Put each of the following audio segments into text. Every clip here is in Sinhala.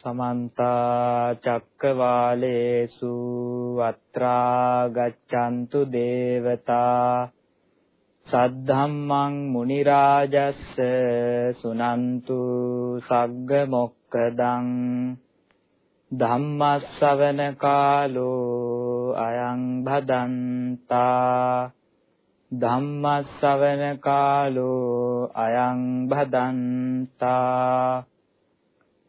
සමන්ත චක්කවාලේසු අත්‍රා ගච්ඡන්තු දේවතා සද්ධම්මං මුනි රාජස්ස සුනන්තු සග්ග මොක්කදං ධම්මස්සවන කාලෝ අයං භදන්තා ධම්මස්සවන කාලෝ අයං භදන්තා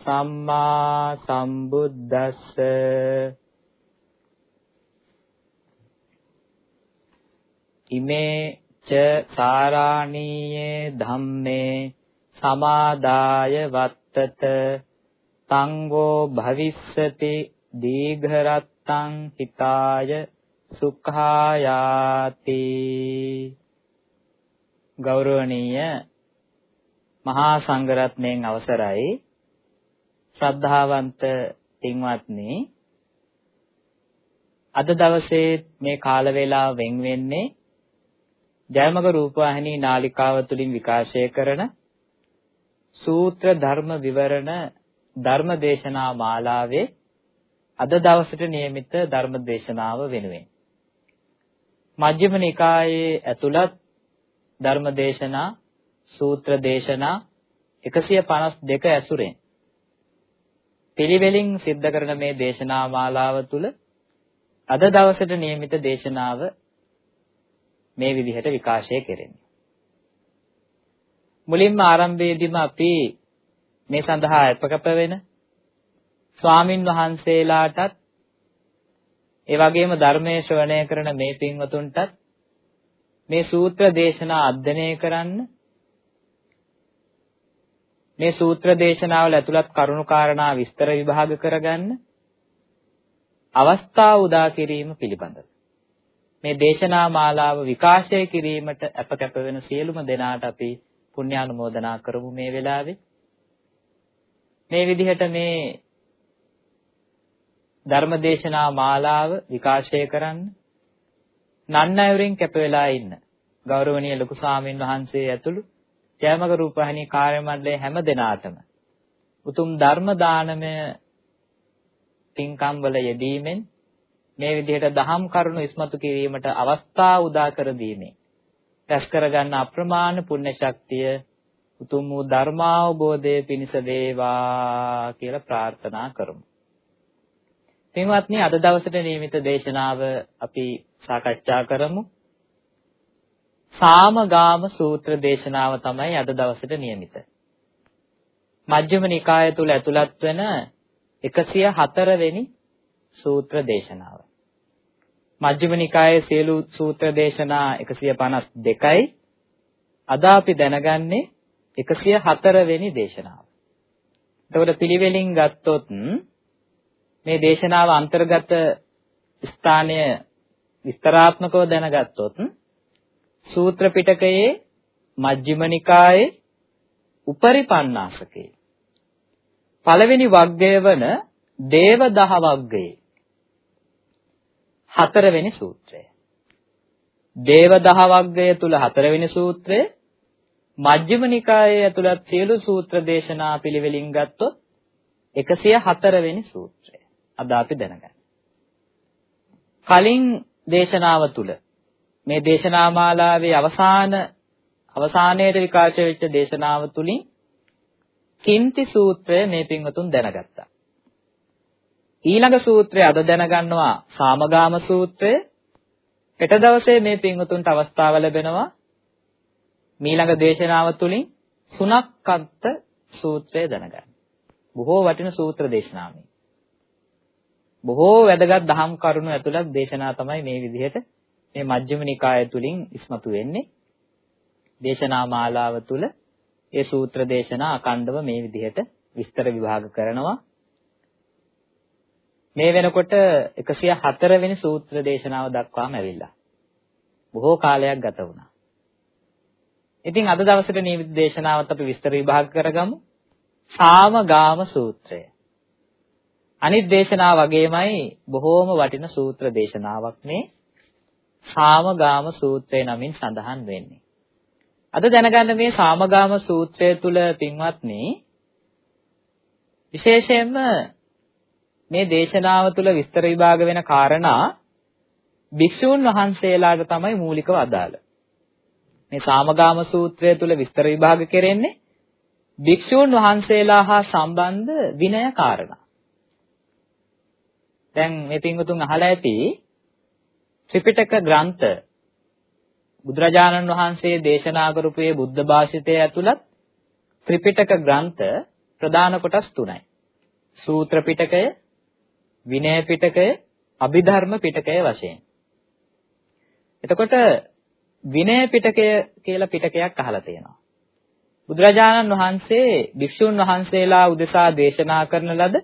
සම්මා සම්බුද්දස්ස. ඉමේ ච සාරාණීයේ ධම්මේ සමාදාය වත්තත. තංගෝ භවිස්සති දීඝරත්තං හිතාය සුඛායාති. ගෞරවනීය මහා සංඝරත්නයන් අවසරයි. ශ්‍රද්ධාවන්ත පින්වත්නි අද දවසේ මේ කාල වේලාව වෙන් වෙන්නේ ජයමග රූපවාහිනී නාලිකාව තුලින් විකාශය කරන සූත්‍ර ධර්ම විවරණ ධර්ම දේශනා මාලාවේ අද දවසට නියමිත ධර්ම දේශනාව වෙනුවෙන්. මජ්ක්‍ධිම නිකායේ ඇතුළත් ධර්ම දේශනා සූත්‍ර දේශනා 152 ඇසුරෙන් පිළිවෙලින් සිද්ධ කරන මේ දේශනා මාලාව තුළ අද දවසට નિયમિત දේශනාව මේ විදිහට විකාශය කෙරෙන්නේ. මුලින්ම ආරම්භයේදීම අපි මේ සඳහා අපකප වෙන ස්වාමින් වහන්සේලාටත් ඒ වගේම ධර්මයේ ශ්‍රවණය කරන මේ පින්වතුන්ටත් මේ සූත්‍ර දේශනා අධ්‍යයනය කරන්න මේ සූත්‍ර දේශනාවල ඇතුළත් කරුණු කාරණා විස්තර විභාග කරගන්න අවස්ථාව උදා කිරීම පිළිබඳව. මේ දේශනා මාලාව විකාශය කිරීමට අපකැප වෙන සියලුම දෙනාට අපි පුණ්‍යානුමෝදනා කරමු මේ වෙලාවේ. මේ විදිහට මේ ධර්මදේශනා මාලාව විකාශය කරන්න නන්නයවරින් කැප වෙලා ඉන්න ගෞරවනීය ලොකු සාමින් වහන්සේ ඇතුළු ජයමග රූපහණී කාර්ය මණ්ඩලයේ හැම දෙනාටම උතුම් ධර්ම දානමය පින්කම් වල යෙදීමෙන් මේ විදිහට දහම් කරුණු ඉස්මතු කිරීමට අවස්ථා උදා කර දීමේ රැස් කරගන්න අප්‍රමාණ පුණ්‍ය ශක්තිය උතුම් වූ ධර්මාවබෝධය පිණිස වේවා කියලා ප්‍රාර්ථනා කරමු පින්වත්නි අද දවසට නියමිත දේශනාව අපි සාකච්ඡා කරමු. සාමගාම සූත්‍ර දේශනාව තමයි අද දවසට නියමිත. මජ්ක්‍ධිම නිකාය තුල ඇතුළත් වෙන 104 වෙනි සූත්‍ර දේශනාව. මජ්ක්‍ධිම නිකායේ සියලු සූත්‍ර දේශනා 152යි. අද අපි දැනගන්නේ 104 වෙනි දේශනාව. එතකොට පිළිවෙලින් ගත්තොත් මේ දේශනාව අන්තර්ගත ස්ථානය විස්තරාත්මකව දැනගත්තොත් සූත්‍ර පිටකයේ මජ්ක්‍ධිම නිකායේ උපරිපන්නාසකේ පළවෙනි වග්ගය වන දේවදහ වග්ගයේ හතරවෙනි සූත්‍රය. දේවදහ වග්ගය තුල හතරවෙනි සූත්‍රය මජ්ක්‍ධිම නිකායේ ඇතුළත් සියලු සූත්‍ර දේශනා පිළිවෙලින් ගත්තොත් 104 වෙනි සූත්‍රය. අද අපි දැනගන්න. කලින් දේශනාව තුල මේ දේශනා මාලාවේ අවසාන අවසානයේද විකාශය වෙච්ච දේශනාව තුලින් කින්ති සූත්‍රය මේ පින්වතුන් දැනගත්තා. ඊළඟ සූත්‍රය අද දැනගන්නවා සාමගාම සූත්‍රය. හෙට දවසේ මේ පින්වතුන්ට අවස්ථාව ලැබෙනවා මීළඟ දේශනාව තුලින් සුනක්කන්ත සූත්‍රය දැනගන්න. බොහෝ වටින සූත්‍ර දේශනාවක්. බොහෝ වැදගත් දහම් කරුණු ඇතුළත් දේශනා තමයි මේ විදිහට මේ මජ්ක්‍ධිම නිකාය තුලින් ඉස්මතු වෙන්නේ. දේශනා මාලාව තුල ඒ සූත්‍ර දේශනා අකණ්ඩව මේ විදිහට විස්තර විභාග කරනවා. මේ වෙනකොට 104 වෙනි සූත්‍ර දේශනාව දක්වාම ඇවිල්ලා. බොහෝ කාලයක් ගත වුණා. ඉතින් අද දවසට නියමිත දේශනාවත් අපි විස්තර විභාග කරගමු. සාමගාම සූත්‍රය. අනිත් දේශනාව වගේමයි බොහෝම වටින සූත්‍ර දේශනාවක් මේ සාමගාම සූත්‍රය නමින් සඳහන් වෙන්නේ. අද දැනගන්න මේ සාමගාම සූත්‍රය තුල පින්වත්නි විශේෂයෙන්ම මේ දේශනාව තුල විස්තර විභාග වෙන කාරණා භික්ෂූන් වහන්සේලාට තමයි මූලිකව අදාළ. මේ සාමගාම සූත්‍රය තුල විස්තර විභාග කෙරෙන්නේ භික්ෂූන් වහන්සේලා හා සම්බන්ධ විනය කාරණා. දැන් මේ පින්වතුන් අහලා ඇති ත්‍රිපිටක ග්‍රන්ථ බුදුරජාණන් වහන්සේ දේශනා කරපු මේ බුද්ධ භාෂිතය ඇතුළත් ත්‍රිපිටක ග්‍රන්ථ ප්‍රධාන කොටස් තුනයි. සූත්‍ර පිටකය, විනය පිටකය, අභිධර්ම පිටකය වශයෙන්. එතකොට විනය පිටකය කියලා පිටකයක් අහලා තියෙනවා. බුදුරජාණන් වහන්සේ භික්ෂුන් වහන්සේලා උදෙසා දේශනා කරන ලද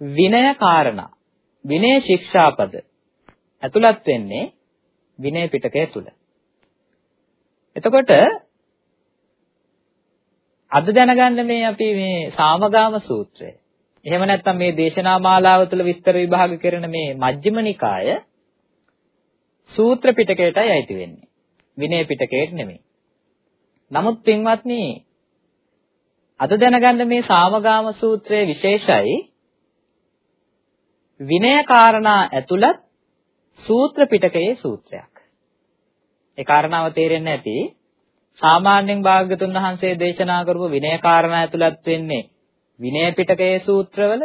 විනය කාරණා විනය ශික්ෂාපද ඇතුළත් වෙන්නේ විනය පිටකය තුල. එතකොට අද දැනගන්න මේ අපි මේ සාමගාම සූත්‍රය. එහෙම නැත්නම් මේ දේශනා මාලාව තුළ විස්තර විභාග කරන මේ මජ්ක්‍ධිම නිකාය සූත්‍ර පිටකයටයි අයිති වෙන්නේ. විනය පිටකයට නෙමෙයි. නමුත් පින්වත්නි අද දැනගන්න මේ සාමගාම සූත්‍රයේ විශේෂයි විනය කාරණා ඇතුළත් සූත්‍ර පිටකයේ සූත්‍රයක්. ඒ කාරණාව තේරෙන්නේ නැති සාමාන්‍යයෙන් භාග්‍යතුන් වහන්සේ දේශනා කරපු විනය කාරණා ඇතුළත් වෙන්නේ විනය පිටකයේ සූත්‍රවල.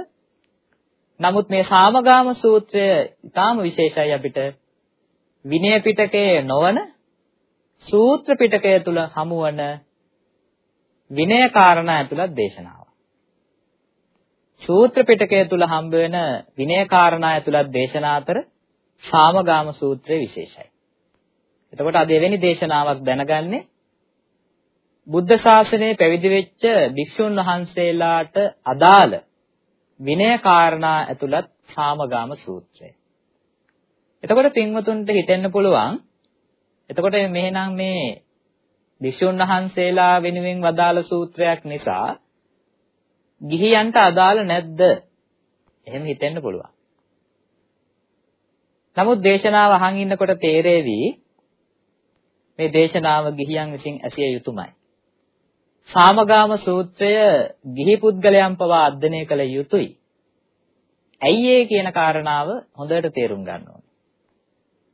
නමුත් මේ සාමගාම සූත්‍රය ඊටාම විශේෂයි අපිට විනය පිටකයේ නොවන සූත්‍ර පිටකය තුල හමුවන විනය කාරණා ඇතුළත් දේශනාව. සූත්‍ර පිටකය තුල හම්බ වෙන විනය කාරණා ඇතුළත් දේශනා අතර සාමගාම සූත්‍රය විශේෂයි. එතකොට අද එවැනි දේශනාවක් දැනගන්නේ බුද්ධ ශාසනයේ පැවිදි වෙච්ච භික්ෂුන් වහන්සේලාට අදාළ විනය කාරණා ඇතුළත් සාමගාම සූත්‍රය. එතකොට පින්වතුන්ට හිතෙන්න පුළුවන් එතකොට මෙහෙනම් මේ භික්ෂුන් වහන්සේලා වෙනුවෙන් වදාළ සූත්‍රයක් නිසා ගිහියන්ට අදාළ නැද්ද? එහෙම හිතෙන්න පුළුවන්. නමුත් දේශනාව අහන් ඉන්නකොට තේරෙවි මේ දේශනාව ගිහියන් විසින් ඇසිය යුතුමයි. සාමගාම සූත්‍රය ගිහි පුද්ගලයන් පවා අධ්‍යයනය කළ යුතුයි. ඇයි ඒ කියන කාරණාව හොඳට තේරුම් ගන්න ඕනේ.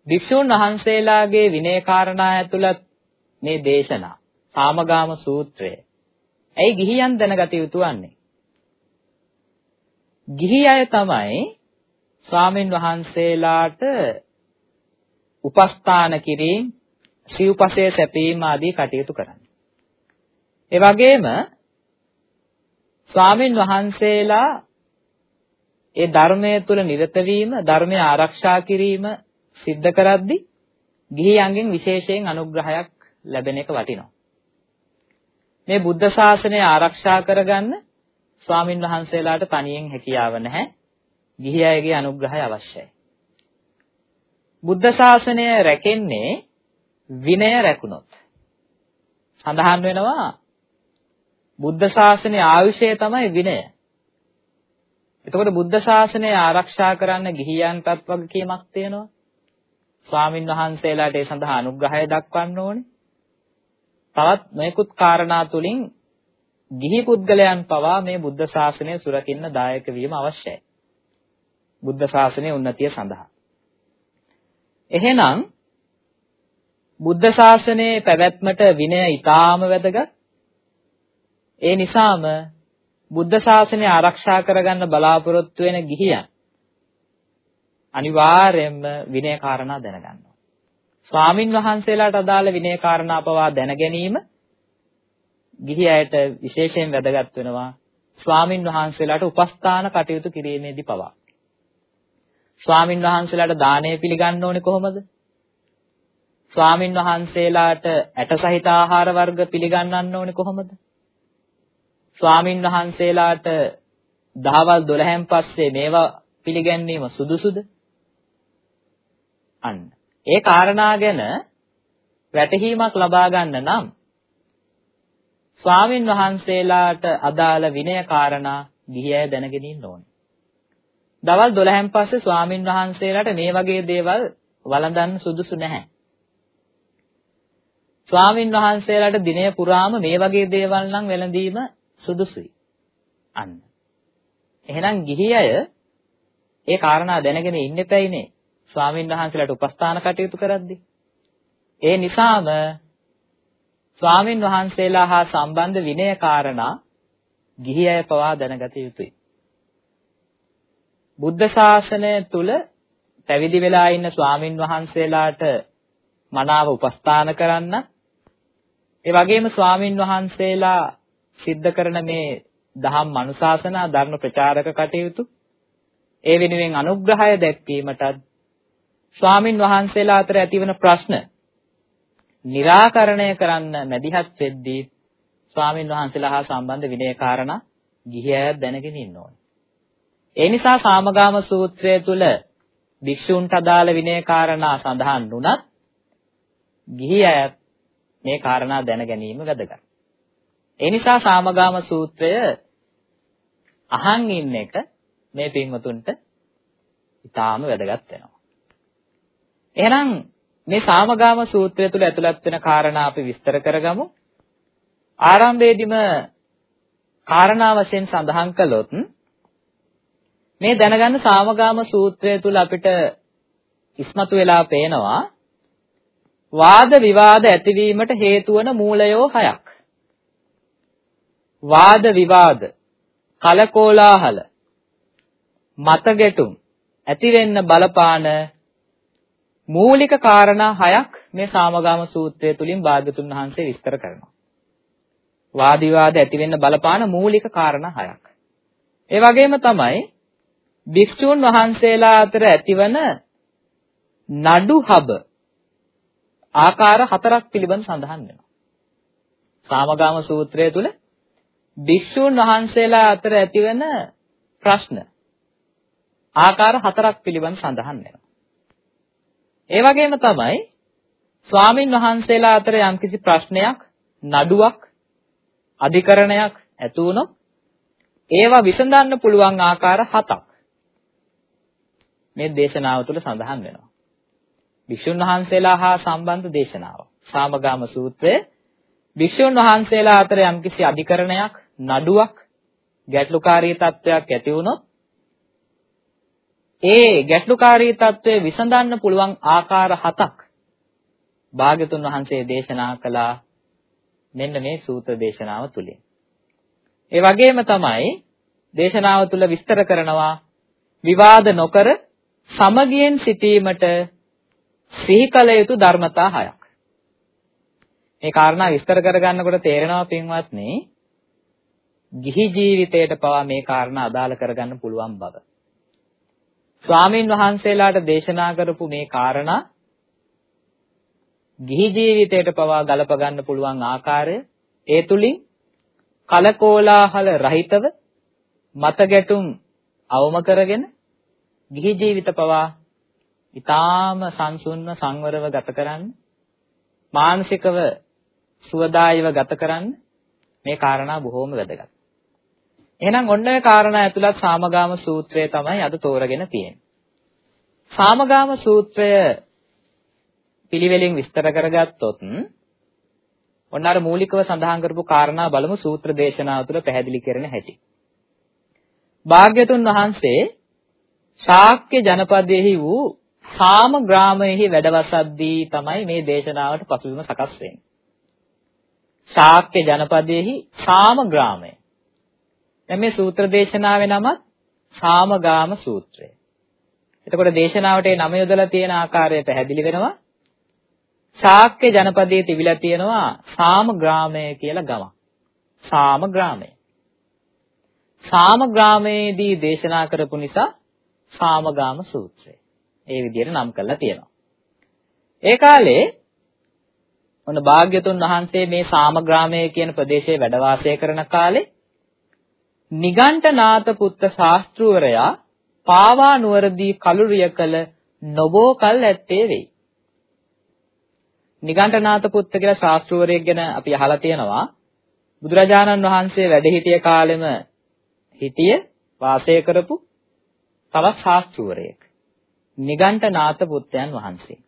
භික්ෂුන් වහන්සේලාගේ විනය කාරණා ඇතුළත් මේ දේශනා සාමගාම සූත්‍රය. ඇයි ගිහියන් දැනගත යුතු වන්නේ? ගිහි අය තමයි ස්වාමින් වහන්සේලාට උපස්ථාන කිරීම, සිව්පසය සැපීම ආදී කටයුතු කරන්නේ. ඒ වගේම ස්වාමින් වහන්සේලා ඒ ධර්මයේ තුල නිරත වීම, ධර්මය ආරක්ෂා කිරීම සිද්ධ කරද්දී ගිහියන්ගෙන් විශේෂයෙන් අනුග්‍රහයක් ලැබෙන එක වටිනවා. මේ බුද්ධ ශාසනය ආරක්ෂා කරගන්න ස්වාමින් වහන්සේලාට තනියෙන් හැකියාව නැහැ. ගිහි අයගේ අනුග්‍රහය අවශ්‍යයි. බුද්ධ ශාසනය රැකෙන්නේ විනය රැකුණොත්. සඳහන් වෙනවා බුද්ධ ශාසනයේ ආයුෂය තමයි විනය. එතකොට බුද්ධ ශාසනය ආරක්ෂා කරන්න ගිහියන්ටත් වගකීමක් තියෙනවා. ස්වාමින් වහන්සේලාට ඒ සඳහා අනුග්‍රහය දක්වන්න ඕනේ. තවත් නොයෙකුත් කාරණා තුලින් ගිහි පුද්ගලයන් පවා මේ බුද්ධ ශාසනය සුරකින්න දායක වීම අවශ්‍යයි. බුද්ධ ශාසනයේ උන්නතිය සඳහා. එහෙනම් බුද්ධ ශාසනයේ පැවැත්මට විනය ඊටාම වැදගත්. ඒ නිසාම බුද්ධ ශාසනය ආරක්ෂා කරගන්න බලාපොරොත්තු වෙන ගිහියන් අනිවාර්යයෙන්ම විනය කාරණා දැනගන්නවා. ස්වාමින් වහන්සේලාට අදාළ විනය කාරණා පවා දැන ගැනීම ගිහි අයට විශේෂයෙන් වැදගත් වෙනවා. ස්වාමින් වහන්සේලාට උපස්ථාන කටයුතු කිරීමේදී පවා. ස්වාමින් වහන්සේලාට දානය පිළිගන්න ඕනේ කොහොමද? ස්වාමින් වහන්සේලාට ඇට සහිත ආහාර වර්ග පිළිගන්නන්න ඕනේ කොහොමද? ස්වාමින් වහන්සේලාට දහවල් 12න් පස්සේ මේවා පිළිගැන්වීම සුදුසුද? අන්න. ඒ කාරණා ගැන වැටහීමක් ලබා ගන්න නම් ස්වාමින් වහන්සේලාට අදාළ විනය කාරණා ගිහි අය දැනගෙන ඉන්න ඕනේ. දවල් 12න් පස්සේ ස්වාමින් වහන්සේලාට මේ වගේ දේවල් වළඳන්න සුදුසු නැහැ. ස්වාමින් වහන්සේලාට දිනය පුරාම මේ වගේ දේවල් නම් වැළඳීම සුදුසුයි. අන්න. එහෙනම් ගිහි අය ඒ කාරණා දැනගෙන ඉන්න එපැයිනේ. ස්වාමින් වහන්සේලාට උපස්ථාන කටයුතු කරද්දී. ඒ නිසාම ස්වාමින් වහන්සේලා හා සම්බන්ධ විනය කාරණා ගිහි අය පවා දැනගත යුතුයි. බුද්ධ ශාසනය තුල පැවිදි වෙලා ඉන්න ස්වාමින් වහන්සේලාට මනාව උපස්ථාන කරන්න ඒ වගේම ස්වාමින් වහන්සේලා සිද්ධ කරන මේ දහම් මනුශාසනා ධර්ම ප්‍රචාරක කටයුතු ඒ වෙනුවෙන් අනුග්‍රහය දැක්වීමටත් ස්වාමින් වහන්සේලා අතර ඇතිවන ප්‍රශ්න निराකරණය කරන්න මැදිහත් වෙද්දී ස්වාමින් වහන්සේලා හා සම්බන්ධ විනය කාරණා ගිහි අය දැනගෙන ඉන්න ඕනේ. ඒ නිසා සාමගාම සූත්‍රය තුල භික්ෂුන්ට අදාළ විනය කාරණා සඳහන් වුණත් ගිහි අය මේ කාරණා දැන ගැනීම වැදගත්. ඒ නිසා සාමගාම සූත්‍රය අහන් ඉන්න එක මේ පින්වතුන්ට ඉතාම වැදගත් වෙනවා. එහෙනම් මේ සාමගාම සූත්‍රය තුල ඇතුළත් වෙන කාරණා අපි විස්තර කරගමු. ආරම්භයේදීම කාරණා වශයෙන් සඳහන් කළොත් මේ දැනගන්න සාමගාම සූත්‍රය තුල අපිට ඉස්මතු වෙලා පේනවා වාද විවාද ඇතිවීමට හේතු වන මූලයෝ හයක්. වාද විවාද, කලකෝලාහල, මතගැටුම් ඇති වෙන්න බලපාන මූලික කාරණා හයක් මේ සාමගාම සූත්‍රය තුලින් භාග්‍යතුන් වහන්සේ විස්තර කරනවා. වාද විවාද ඇති වෙන්න බලපාන මූලික කාරණා හයක්. ඒ වගේම තමයි භික්ෂුන් වහන්සේලා අතර ඇතිවන නඩු හබ ආකාර හතරක් පිළිබඳ සඳහන් වෙනවා. සාමගාම සූත්‍රය තුල භික්ෂුන් වහන්සේලා අතර ඇතිවන ප්‍රශ්න ආකාර හතරක් පිළිබඳ සඳහන් වෙනවා. ඒ වගේම තමයි ස්වාමින් වහන්සේලා අතර යම්කිසි ප්‍රශ්නයක් නඩුවක් අධිකරණයක් ඇති වුණොත් ඒවා විසඳන්න පුළුවන් ආකාර හතක් මේ දේශනාව තුළ සඳහන් වෙනවා. භික්ෂුන් වහන්සේලා හා සම්බන්ධ දේශනාව. සාමගාම සූත්‍රය භික්ෂුන් වහන්සේලා අතර යම්කිසි අධිකරණයක් නඩුවක් ගැටලුකාරී තත්වයක් ඇති වුණොත් ඒ ගැටලුකාරී తත්වය විසඳන්න පුළුවන් ආකාර හතක් භාග්‍යතුන් වහන්සේ දේශනා කළා මෙන්න මේ සූත්‍ර දේශනාව තුලින්. ඒ වගේම තමයි දේශනාව තුල විස්තර කරනවා විවාද නොකර සමගියෙන් සිටීමට සිහි කළ යුතු ධර්මතා හයක්. මේ කාරණා විස්තර කරගන්නකොට තේරෙනවා පින්වත්නි ගිහි ජීවිතයට පවා මේ කාරණා අදාළ කරගන්න පුළුවන් බව. ස්වාමින් වහන්සේලාට දේශනා කරපු මේ කාරණා ගිහි ජීවිතයට පවා ගලප ගන්න පුළුවන් ආකාරය ඒ තුලින් කලකෝලාහල රහිතව මතගැටුම් අවම කරගෙන ගිහි ජීවිත පවා ඊටාම සංසුන්ව සංවරව ගත කරන්න මානසිකව සුවදායීව ගත කරන්න මේ කාරණා බොහෝම වැදගත්. එහෙනම් ඔන්න ඔය කාරණා ඇතුළත් සාමගාම සූත්‍රය තමයි අද තෝරගෙන තියෙන්නේ. සාමගාම සූත්‍රය පිළිවෙලින් විස්තර කරගත්තොත් ඔන්න අර මූලිකව සඳහන් කරපු කාරණා බලමු සූත්‍ර දේශනාව තුළ පැහැදිලි කරන හැටි. භාග්‍යතුන් වහන්සේ ශාක්‍ය ජනපදයෙහි වූ සාම ග්‍රාමයෙහි වැඩවසද්දී තමයි මේ දේශනාවට පසුබිම සකස් වෙන්නේ. ශාක්‍ය ජනපදයෙහි සාම ග්‍රාමය දැන් මේ සූත්‍ර දේශනාවේ නම සාමගාම සූත්‍රය. එතකොට දේශනාවට ඒ නම යොදලා තියෙන ආකාරය පැහැදිලි වෙනවා. ශාක්‍ය ජනපදයේ තිබිලා තියෙනවා සාම ග්‍රාමය කියලා ගමක්. සාම ග්‍රාමය. සාම ග්‍රාමයේදී දේශනා කරපු නිසා සාමගාම සූත්‍රය. ඒ විදිහට නම් කරලා තියෙනවා. ඒ කාලේ ඔන්න භාග්‍යතුන් වහන්සේ මේ සාම ග්‍රාමයේ කියන ප්‍රදේශයේ වැඩ වාසය කරන කාලේ නිගණ්ඨනාත පුත්ත ශාස්ත්‍රූවරයා පාවා නුවරදී කලුරිය කළ නොබෝ කල් ඇත්තේ වෙයි. නිගණ්ඨනාත පුත්ත කියලා ශාස්ත්‍රවරයෙක් ගැන අපි අහලා තියෙනවා. බුදුරජාණන් වහන්සේ වැඩ සිටිය කාලෙම හිටිය වාසය කරපු තවත් ශාස්ත්‍රවරයෙක්. නිගණ්ඨනාත පුත්තයන් වහන්සේ.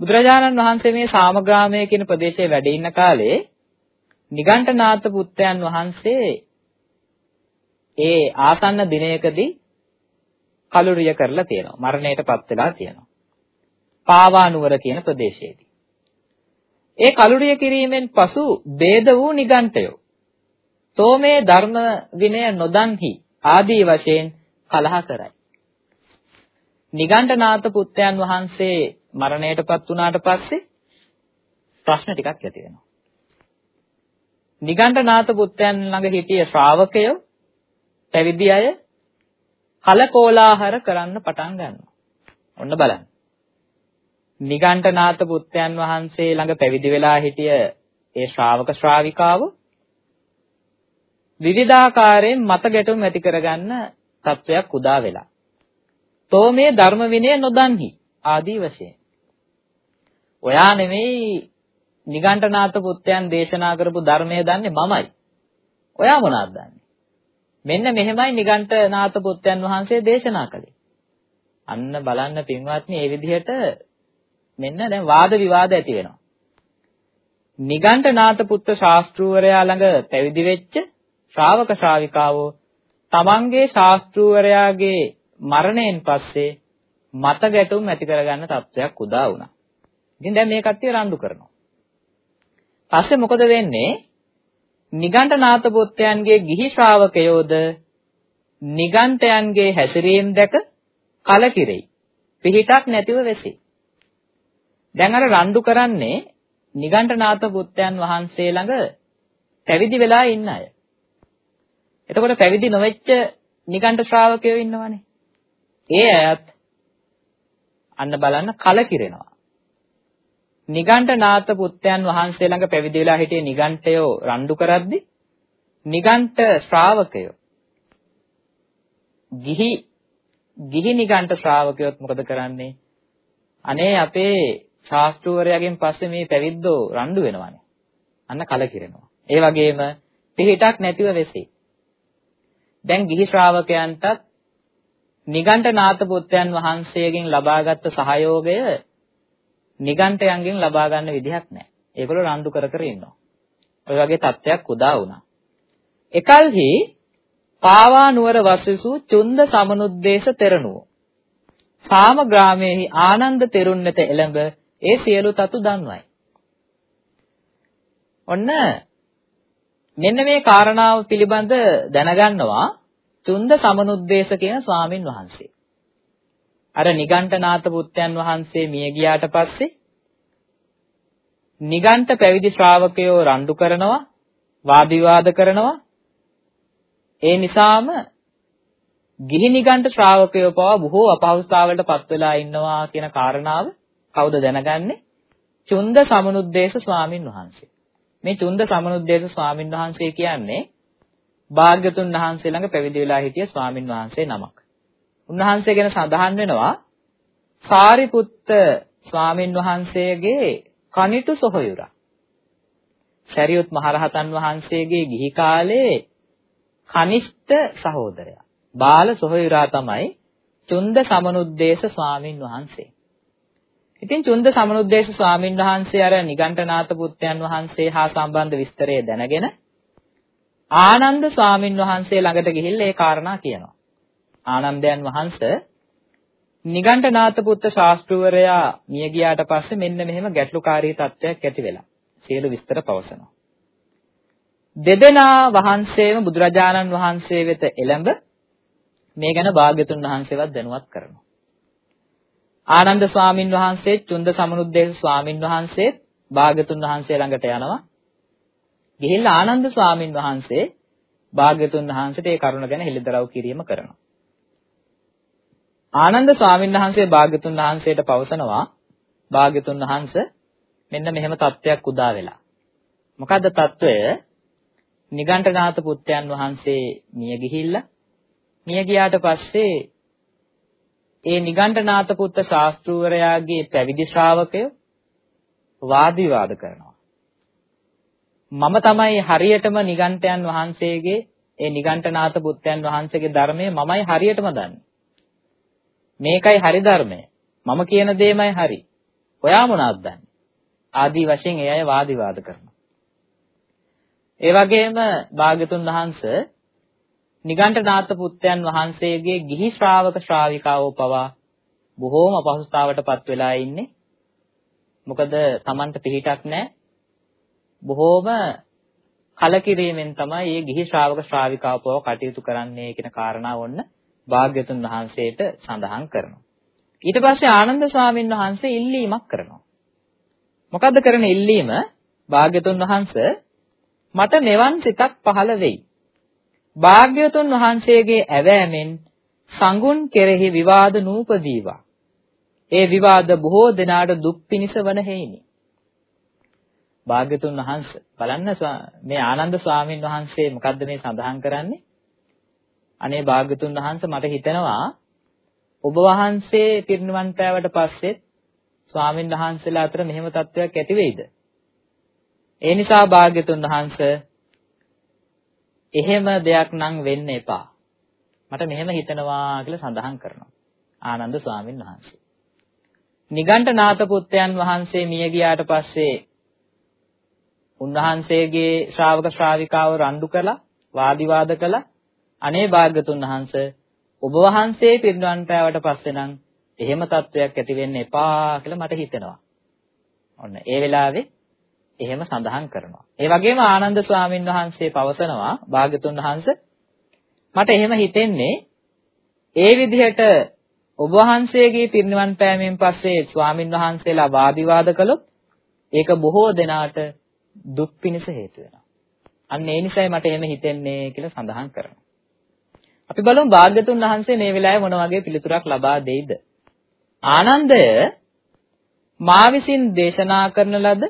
බුදුරජාණන් වහන්සේ මේ සාමග්‍රාමයේ කියන ප්‍රදේශයේ වැඩ ඉන්න කාලේ නිගණ්ඨනාත පුත්තයන් වහන්සේ ඒ ආසන්න දිනයකදී කලුරිය කරලා තියෙනවා. මරණයටපත් වෙලා තියෙනවා. පාවා නුවර කියන ප්‍රදේශයේදී. ඒ කලුරිය කිරීමෙන් පසු ભેද වූ නිගණ්ඨයෝ තෝමේ ධර්ම විනය නොදන්හි ආදී වශයෙන් කලහ කරයි. නිගණ්ඨනාත පුත්‍රයන් වහන්සේ මරණයටපත් වුණාට පස්සේ ප්‍රශ්න ටිකක් ඇති වෙනවා. නිගණ්ඨනාත පුත්‍රයන් ළඟ හිටිය ශ්‍රාවකයෝ පැවිදි අය කලකෝලාහර කරන්න පටන් ගන්නවා. ඔන්න බලන්න. නිගණ්ඨනාත පුත්‍රයන් වහන්සේ ළඟ පැවිදි වෙලා හිටිය ඒ ශ්‍රාවක ශ්‍රාවිකාව විවිධාකාරයෙන් මත ගැටුම් ඇති කරගන්න තත්වයක් උදා වෙලා. තෝ මේ ධර්ම විනය නොදන්හි ආදී වශයෙන්. ඔයා නෙමෙයි නිගණ්ඨනාත පුත්‍රයන් දේශනා කරපු ධර්මය දන්නේ මමයි. ඔයා මොනවද දන්නේ? මෙන්න මෙහෙමයි නිගණ්ඨනාත පුත්‍රයන් වහන්සේ දේශනා කළේ. අන්න බලන්න පින්වත්නි මේ විදිහට මෙන්න දැන් වාද විවාද ඇති වෙනවා. නිගණ්ඨනාත පුත්‍ර ශාස්ත්‍රූවරයා ළඟ පැවිදි වෙච්ච ශ්‍රාවක ශ්‍රාවිකාවෝ තමන්ගේ ශාස්ත්‍රූවරයාගේ මරණයෙන් පස්සේ මත ගැටුම් ඇති කරගන්න තත්ත්වයක් උදා වුණා. ඉතින් දැන් මේ කට්ටිය රණ්ඩු කරනවා. පස්සේ මොකද වෙන්නේ? නිගණ්ඨනාත පුත්‍රයන්ගේ ගිහි ශ්‍රාවකයෝද නිගණ්ඨයන්ගේ හැසිරීම දැක කලකිරෙයි. පිහිටක් නැතිව වෙසි. දැන් අර රණ්ඩු කරන්නේ නිගණ්ඨනාත පුත්‍රයන් වහන්සේ ළඟ පැවිදි වෙලා ඉන්න අය. එතකොට පැවිදි නොවෙච්ච නිගණ්ඨ ශ්‍රාවකයෝ ඉන්නවනේ. ඒ අයත් අන්න බලන්න කලකිරෙනවා. නිගණ්ඨනාත පුත්‍රයන් වහන්සේ ළඟ පැවිදි වෙලා හිටිය නිගණ්ඨයෝ රණ්ඩු කරද්දි නිගණ්ඨ ශ්‍රාවකයෝ ගිහි ගිහි නිගණ්ඨ ශ්‍රාවකයොත් මොකද කරන්නේ? අනේ අපේ ශාස්ත්‍රූවරයාගෙන් පස්සේ මේ පැවිද්දෝ රණ්ඩු වෙනවානේ. අන්න කලකිරෙනවා. ඒ වගේම පිහිටක් නැතිව වෙසේ. දැන් ගිහි ශ්‍රාවකයන්ටත් නිගණ්ඨනාත පුත්‍රයන් වහන්සේගෙන් ලබාගත් සහයෝගය නිගණ්ඨයන්ගෙන් ලබා ගන්න විදිහක් නැහැ. ඒගොල්ලෝ රණ්ඩු කර කර ඉන්නවා. ඔය වගේ තත්ත්වයක් උදා වුණා. එකල්හි පාවා නුවර වසසු චුන්ද සමනුද්දේශ තෙරණුව. සාම ග්‍රාමයේහි ආනන්ද තෙරුන් වෙත එළඹ ඒ සියලු තතු දන්වයි. ඔන්න මෙන්න මේ කාරණාව පිළිබඳ දැනගන්නවා චුන්ද සමනුද්දේශ කියන ස්වාමින් වහන්සේ. අර නිගණ්ඨනාත පුත්යන් වහන්සේ මිය ගියාට පස්සේ නිගණ්ඨ පැවිදි ශ්‍රාවකයෝ රණ්ඩු කරනවා වාද විවාද කරනවා ඒ නිසාම ගිහි නිගණ්ඨ ශ්‍රාවකයෝ පවා බොහෝ අපහසුතාවලට පත් වෙලා ඉන්නවා කියන කාරණාව කවුද දැනගන්නේ? චුන්ද සමනුද්දේශ ස්වාමින් වහන්සේ. මේ චුන්ද සමනුද්දේශ ස්වාමින් වහන්සේ කියන්නේ භාග්‍යතුන් වහන්සේ ළඟ පැවිදි වෙලා හිටිය ස්වාමින් වහන්සේ නමක්. උන්වහන්සේ ගැන සඳහන් වෙනවා සාරිපුත්ත ස්වාමින් වහන්සේගේ කනිටු සොහොයුරා. සරියුත් මහරහතන් වහන්සේගේ ගිහි කාලේ කනිෂ්ඨ සහෝදරයා. බාල සොහොයුරා තමයි චුන්ද සමනුද්දේශ ස්වාමින් වහන්සේ. ඉතින් චුන්ද සමනුද්දේශ ස්වාමින් වහන්සේ අර නිගණ්ඨනාත පුත්‍රයන් වහන්සේ හා සම්බන්ධ විස්තරය දැනගෙන ආනන්ද ස්වාමින් වහන්සේ ළඟට ගිහිල්ලා ඒ කාරණා කියනවා. ආනන්දයන් වහන්සේ නිගණ්ඨනාත පුත්‍ර ශාස්ත්‍රවරයා මිය ගියාට පස්සේ මෙන්න මෙහෙම ගැටලුකාරී තත්ත්වයක් ඇති වෙලා. සියලු විස්තර පවසනවා. දෙදෙනා වහන්සේම බුදුරජාණන් වහන්සේ වෙත එළඹ මේ ගැන භාග්‍යතුන් වහන්සේවත් දැනුවත් කරනවා. ආනන්ද ස්වාමින් වහන්සේත් චුන්ද සමනුද්දේශ ස්වාමින් වහන්සේත් භාග්‍යතුන් වහන්සේ ළඟට යනවා. ගිහිල්ලා ආනන්ද ස්වාමින් වහන්සේ භාග්‍යතුන් වහන්සේට ඒ කරුණ ගැන හෙළිදරව් කිරීම කරනවා. ආනන්ද ස්වාමින් වහන්සේ භාග්‍යතුන් වහන්සේට පවසනවා භාග්‍යතුන් වහන්සේ මෙන්න මෙහෙම தත්වයක් උදා වෙලා. මොකද්ද తত্ত্বය? නිගණ්ඨනාත පුත්‍රයන් වහන්සේ මිය ගිහිල්ලා මිය ගියාට පස්සේ ඒ නිගණ්ඨනාත පුත්ත ශාස්ත්‍රූවරයාගේ පැවිදි ශ්‍රාවකයෝ වාද විවාද කරනවා. මම තමයි හරියටම නිගණ්ඨයන් වහන්සේගේ ඒ නිගණ්ඨනාත පුත්තයන් වහන්සේගේ ධර්මය මමයි හරියටම දන්නේ. මේකයි හරි ධර්මය. මම කියන දෙයමයි හරි. ඔයා මොනවද දන්නේ? ආදී වශයෙන් ඒ අය වාද විවාද කරනවා. ඒ වගේම භාග්‍යතුන් වහන්සේ නිගණ්ඨනාත පුත්තයන් වහන්සේගේ ගිහි ශ්‍රාවක ශ්‍රාවිකාවෝ පවා බොහෝම අපහසුතාවටපත් වෙලා ඉන්නේ. මොකද Tamanට පිළිටක් නැහැ. බොහෝම කලකිරීමෙන් තමයි මේ ගිහි ශ්‍රාවක ශ්‍රාවිකාව පව කටයුතු කරන්නේ කියන කාරණාව ඔන්න භාග්‍යතුන් වහන්සේට සඳහන් කරනවා. ඊට පස්සේ ආනන්ද ස්වාමීන් වහන්සේ ඉල්ලීමක් කරනවා. මොකද්ද කරන ඉල්ලීම? භාග්‍යතුන් වහන්සේ මට මෙවන් සිතක් පහළ වෙයි. භාග්‍යතුන් වහන්සේගේ ඇවෑමෙන් සංගුන් කෙරෙහි විවාද නූපදීවා. ඒ විවාද බොහෝ දෙනාට දුක් පිනිස වන හේිනි. භාග්‍යතුන් වහන්සේ බලන්න මේ ආනන්ද ස්වාමීන් වහන්සේ මොකද්ද මේ සඳහන් කරන්නේ? අනේ භාග්‍යතුන් වහන්සේ මට හිතෙනවා ඔබ වහන්සේ පිරිනිවන් පෑවට පස්සේ ස්වාමීන් වහන්සේලා අතර මෙහෙම තත්වයක් ඇති වෙයිද? ඒ නිසා භාග්‍යතුන් වහන්සේ එහෙම දෙයක් නම් වෙන්න එපා. මට මෙහෙම හිතනවා කියලා සඳහන් කරනවා. ආනන්ද ස්වාමීන් වහන්සේ. නිගණ්ඨනාත පුත්‍රයන් වහන්සේ මිය ගියාට පස්සේ උන්වහන්සේගේ ශ්‍රාවක ශ්‍රාවිකාව රණ්ඩු කළා, වාදිවාද කළා. අනේ භාග්‍යතුන් වහන්සේ ඔබ වහන්සේ පිරිනිවන් පෑවට පස්සේ නම් එහෙම තත්වයක් ඇති වෙන්න එපා කියලා මට හිතෙනවා. ඔන්න ඒ වෙලාවේ එහෙම සඳහන් කරනවා. ඒ වගේම ආනන්ද ස්වාමීන් වහන්සේ පවසනවා භාග්‍යතුන් වහන්සේ මට එහෙම හිතෙන්නේ ඒ විදිහට ඔබ වහන්සේගේ පිරිනිවන් පෑමෙන් පස්සේ ස්වාමින් වහන්සේලා වාද විවාද කළොත් ඒක බොහෝ දෙනාට දුක් පිණිස හේතු වෙනවා. අන්න ඒ නිසයි මට එහෙම හිතෙන්නේ කියලා සඳහන් කරනවා. අපි බලමු භාග්‍යතුන් වහන්සේ මේ වෙලාවේ මොන වගේ පිළිතුරක් ලබා දෙයිද? ආනන්දය මා විසින් දේශනා කරන ලද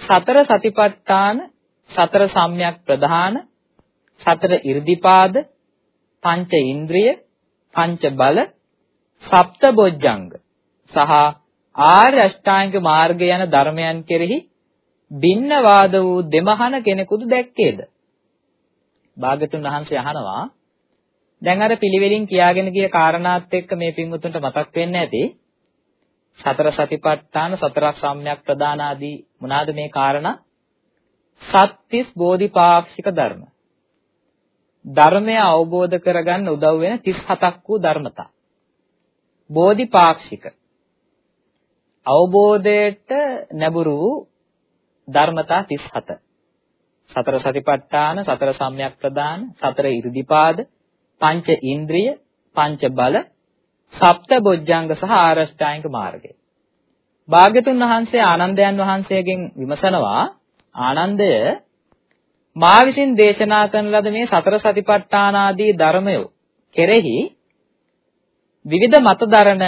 සතර සතිපට්ඨාන සතර සම්‍යක් ප්‍රධාන සතර 이르දිපාද පංච ඉන්ද්‍රිය පංච බල සප්ත බොජ්ජංග සහ ආර්ය අෂ්ටාංග මාර්ග යන ධර්මයන් කෙරෙහි භින්නවාද වූ දෙමහන කෙනෙකුද දැක්කේද? භාගතුන් වහන්සේ අහනවා දැන් අර පිළිවෙලින් කියාගෙන ගිය කාරණාත් එක්ක මේ පින්වුතුන්ට මතක් වෙන්නේ නැති සතර සතිපට්ඨාන සතර සම්‍යක් ප්‍රදාන ආදී මොනවාද මේ කාරණා? සත්‍තිස් බෝධිපාක්ෂික ධර්ම. ධර්මය අවබෝධ කරගන්න උදව් වෙන 37ක් වූ ධර්මතා. බෝධිපාක්ෂික අවබෝධයට නැඹුරු වූ ධර්මතා 37. සතර සතිපට්ඨාන, සතර සම්‍යක් ප්‍රදාන, සතර ඉර්ධිපාද, පංච ඉන්ද්‍රිය, පංච බල, සප්ත බොජ්ජංග සහ ආරෂ්ඨායක මාර්ගය. භාග්‍යතුන් වහන්සේ ආනන්දයන් වහන්සේගෙන් විමසනවා ආනන්දය මා විසින් දේශනා කරන ලද මේ සතර සතිපට්ඨාන ආදී ධර්මය කෙරෙහි විවිධ මතදරන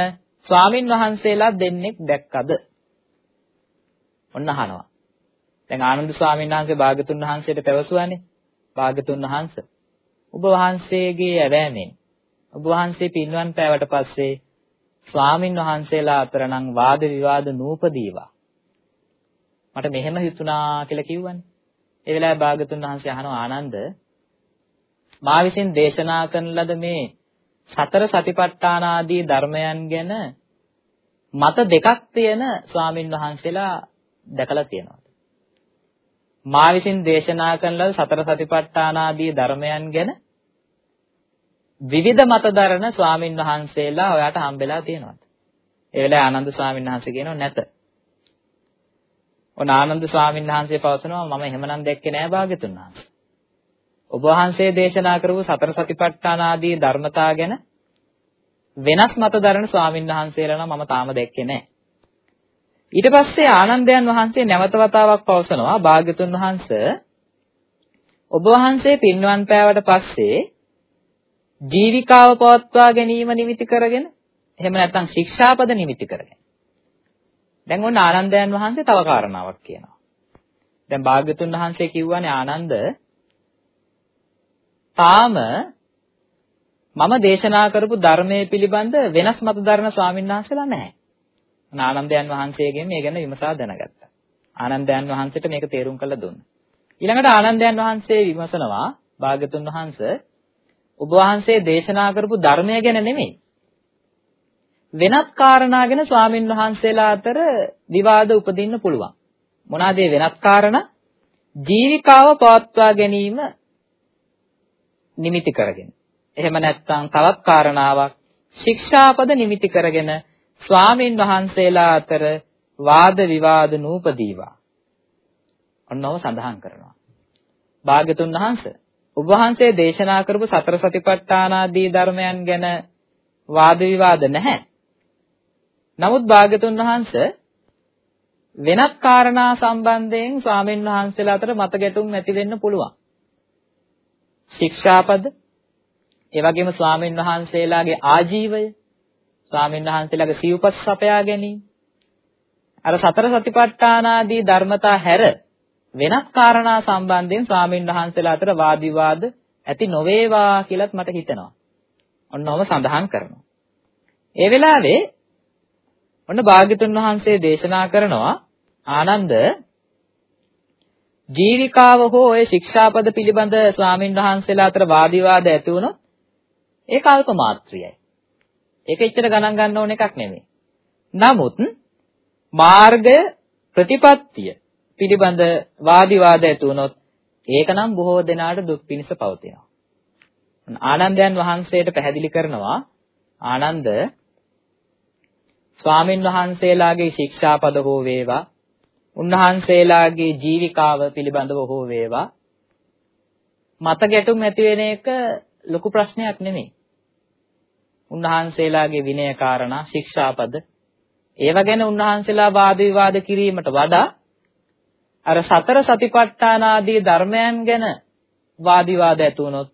ස්වාමින් වහන්සේලා දෙන්නෙක් දැක්කද? ඔන්න අහනවා. දැන් ආනන්ද ස්වාමීන් වහන්සේ භාගතුන් වහන්සේට පැවසුවානේ. භාගතුන් වහන්සේ ඔබ වහන්සේගේ ඇවෑමෙන් ඔබ වහන්සේ පින්වන් පෑවට පස්සේ ස්වාමින් වහන්සේලා අතර නම් වාද විවාද නූපදීවා. මට මෙහෙම හිතුණා කියලා කිව්වනේ. ඒ වෙලාවේ භාගතුන් වහන්සේ අහනවා ආනන්ද මා විසින් දේශනා කරන ලද මේ සතර සතිපට්ඨාන ආදී ධර්මයන් ගැන මත දෙකක් තියෙන ස්වාමින් වහන්සේලා දැකලා තියෙනවා. මා විසින් දේශනා කරන ලද සතර සතිපට්ඨාන ආදී ධර්මයන් ගැන විවිධ මතදරන ස්වාමින් වහන්සේලා ඔයාට හම්බෙලා තියෙනවද? ඒ වෙලාවේ ආනන්ද ස්වාමීන් වහන්සේ කියනවා නැත. ඔන්න ආනන්ද ස්වාමීන් වහන්සේ පවසනවා මම එහෙමනම් දැක්කේ නෑ භාග්‍යතුන් වහන්සේ. ඔබ වහන්සේ දේශනා කරපු සතර සතිපට්ඨාන ආදී ධර්මතා ගැන වෙනස් මතදරන ස්වාමින් වහන්සේලා නම් මම තාම දැක්කේ නෑ. ඊට පස්සේ ආනන්දයන් වහන්සේ නැවත වතාවක් පවසනවා භාග්‍යතුන් වහන්සේ ඔබ වහන්සේ පින්වන් පෑවට පස්සේ ජීවිකාව පවත්වා ගැනීම නිමිති කරගෙන එහෙම නැත්නම් ශික්ෂාපද නිමිති කරගෙන දැන් ඔන්න ආනන්දයන් වහන්සේ තව කාරණාවක් කියනවා දැන් භාග්‍යතුන් වහන්සේ කිව්වනේ ආනන්ද තාම මම දේශනා කරපු ධර්මයේ පිළිබඳ වෙනස් මත දරන ස්වාමීන් වහන්සේලා නැහැ. ආනන්දයන් වහන්සේගෙන් මේ ගැන විමසා දැනගත්තා. ආනන්දයන් වහන්සේට මේක තේරුම් කරලා දුන්නා. ඊළඟට ආනන්දයන් වහන්සේ විමසනවා භාග්‍යතුන් වහන්සේ ඔබ වහන්සේ දේශනා කරපු ධර්මය ගැන නෙමෙයි. වෙනත් කාරණා ගැන ස්වාමින් වහන්සේලා අතර විවාද උපදින්න පුළුවන්. මොනවාද වෙනත් කාරණා? ජීවිකාව පවත්වා ගැනීම නිමිති කරගෙන. එහෙම නැත්නම් තවත් කාරණාවක් ශික්ෂාපද නිමිති කරගෙන ස්වාමින් වහන්සේලා අතර වාද විවාද නූපදීවා. ඔන්නව සඳහන් කරනවා. භාග්‍යතුන් වහන්සේ ඔබ වහන්සේ දේශනා කරපු සතර සතිපට්ඨාන ආදී ධර්මයන් ගැන වාද විවාද නැහැ. නමුත් භාග්‍යතුන් වහන්සේ වෙනත් කාරණා සම්බන්ධයෙන් ස්වාමීන් වහන්සේලා අතර මත ගැටුම් ඇති වෙන්න පුළුවන්. ශික්ෂාපද ඒ වගේම ස්වාමීන් වහන්සේලාගේ ආජීවය ස්වාමීන් වහන්සේලාගේ සිව්පස් සපයා ගැනීම අර සතර සතිපට්ඨාන ආදී ධර්මතා හැර වෙනත් කාරණා සම්බන්ධයෙන් ස්වාමීන් වහන්සේලා අතර වාද විවාද ඇති නොවේවා කියලත් මට හිතෙනවා. ඔන්නවම සඳහන් කරනවා. ඒ වෙලාවේ ඔන්න භාග්‍යතුන් වහන්සේ දේශනා කරනවා ආනන්ද ජීවිකාව හෝ ඔය ශික්ෂාපද පිළිබඳ ස්වාමින් වහන්සේලා අතර වාද විවාද ඇති වුණොත් ඒක අල්ප මාත්‍රියයි. ඒක එච්චර ගණන් ගන්න ඕන එකක් නෙමෙයි. නමුත් මාර්ගය ප්‍රතිපත්තිය පිළිබඳ වාදිවාද ඇති වුණොත් ඒකනම් බොහෝ දෙනාට දුක් පිණිස පවතිනවා. ආනන්දයන් වහන්සේට පැහැදිලි කරනවා ආනන්ද ස්වාමින් වහන්සේලාගේ ශික්ෂාපද හෝ වේවා උන්වහන්සේලාගේ ජීවිකාව පිළිබඳව හෝ වේවා මත ගැටුම් ඇති වෙන එක ලොකු ප්‍රශ්නයක් නෙමෙයි. උන්වහන්සේලාගේ විනය කාරණා ශික්ෂාපද ඒව ගැන උන්වහන්සේලා වාද විවාද කිරීමට වඩා අර සතර සතිපට්ඨාන ආදී ධර්මයන් ගැන වාද විවාද ඇති වුණොත්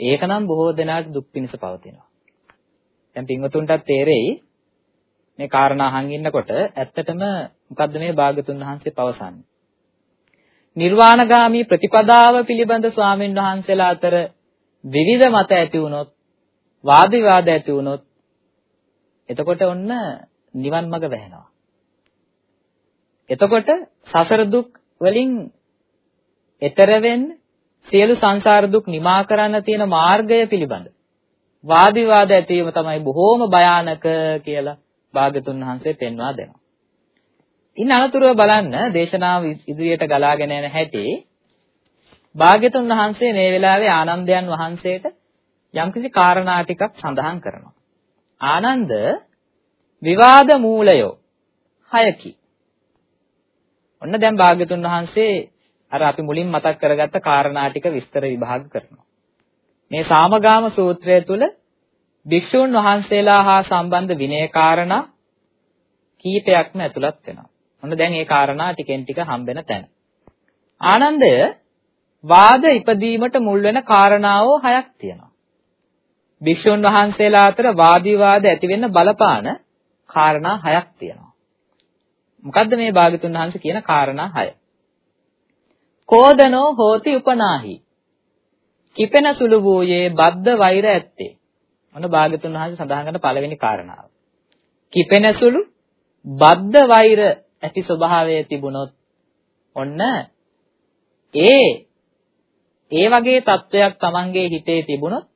ඒකනම් බොහෝ දෙනාට දුක් පිණිස පවතිනවා. දැන් පින්වතුන්ටත් තේරෙයි මේ කාරණා අහන් ඉන්නකොට ඇත්තටම මොකද්ද මේ භාගතුන් වහන්සේ පවසන්නේ? නිර්වාණගාමී ප්‍රතිපදාව පිළිබඳ ස්වාමීන් වහන්සේලා අතර විවිධ මත ඇති වුණොත් වාද විවාද ඇති වුණොත් එතකොට ඔන්න නිවන් මඟ වැහෙනවා. එතකොට සසර දුක් වලින් එතර වෙන්න සියලු සංසාර දුක් නිමා කරන්න තියෙන මාර්ගය පිළිබඳ වාද විවාද ඇතිවීම තමයි බොහෝම භයානක කියලා භාගතුන් වහන්සේ පෙන්වා දෙනවා. ඉන් අනතුරුව බලන්න දේශනාව ඉදිරියට ගලාගෙන යන හැටි භාග්‍යතුන් වහන්සේ මේ වෙලාවේ ආනන්දයන් වහන්සේට යම්කිසි කාරණා ටිකක් සඳහන් කරනවා. ආනන්ද විවාද මූලයෝ හයකි. ඔන්න දැන් භාග්‍යතුන් වහන්සේ අර අපි මුලින් මතක් කරගත්ත කාරණා ටික විස්තර විභාග කරනවා. මේ සාමගාම සූත්‍රය තුල භික්ෂුන් වහන්සේලා හා සම්බන්ධ විනය කාරණා කීපයක්ම ඇතුළත් වෙනවා. ඔන්න දැන් මේ කාරණා ටිකෙන් ටික හම්බෙන තැන. ආනන්දය වාද ඉපදීමට මුල් වෙන කාරණාවෝ හයක් තියෙනවා. භික්ෂුන් වහන්සේලා අතර වාදිවාද ඇති වෙන්න බලපාන කාරණා හයක් තියෙනවා. මොකද්ද මේ භාගතුන් වහන්සේ කියන කාරණා හය? කෝදනෝ හෝති උපනාහි. කිපෙන සුළු වූයේ බද්ධ වෛර ඇත්තේ. මොන භාගතුන් වහන්සේ සඳහන් කරන පළවෙනි කාරණාව. කිපෙන සුළු බද්ධ වෛර ඇති ස්වභාවය තිබුණොත් ඔන්න ඒ ඒ වගේ තත්වයක් Tamange හිතේ තිබුණොත්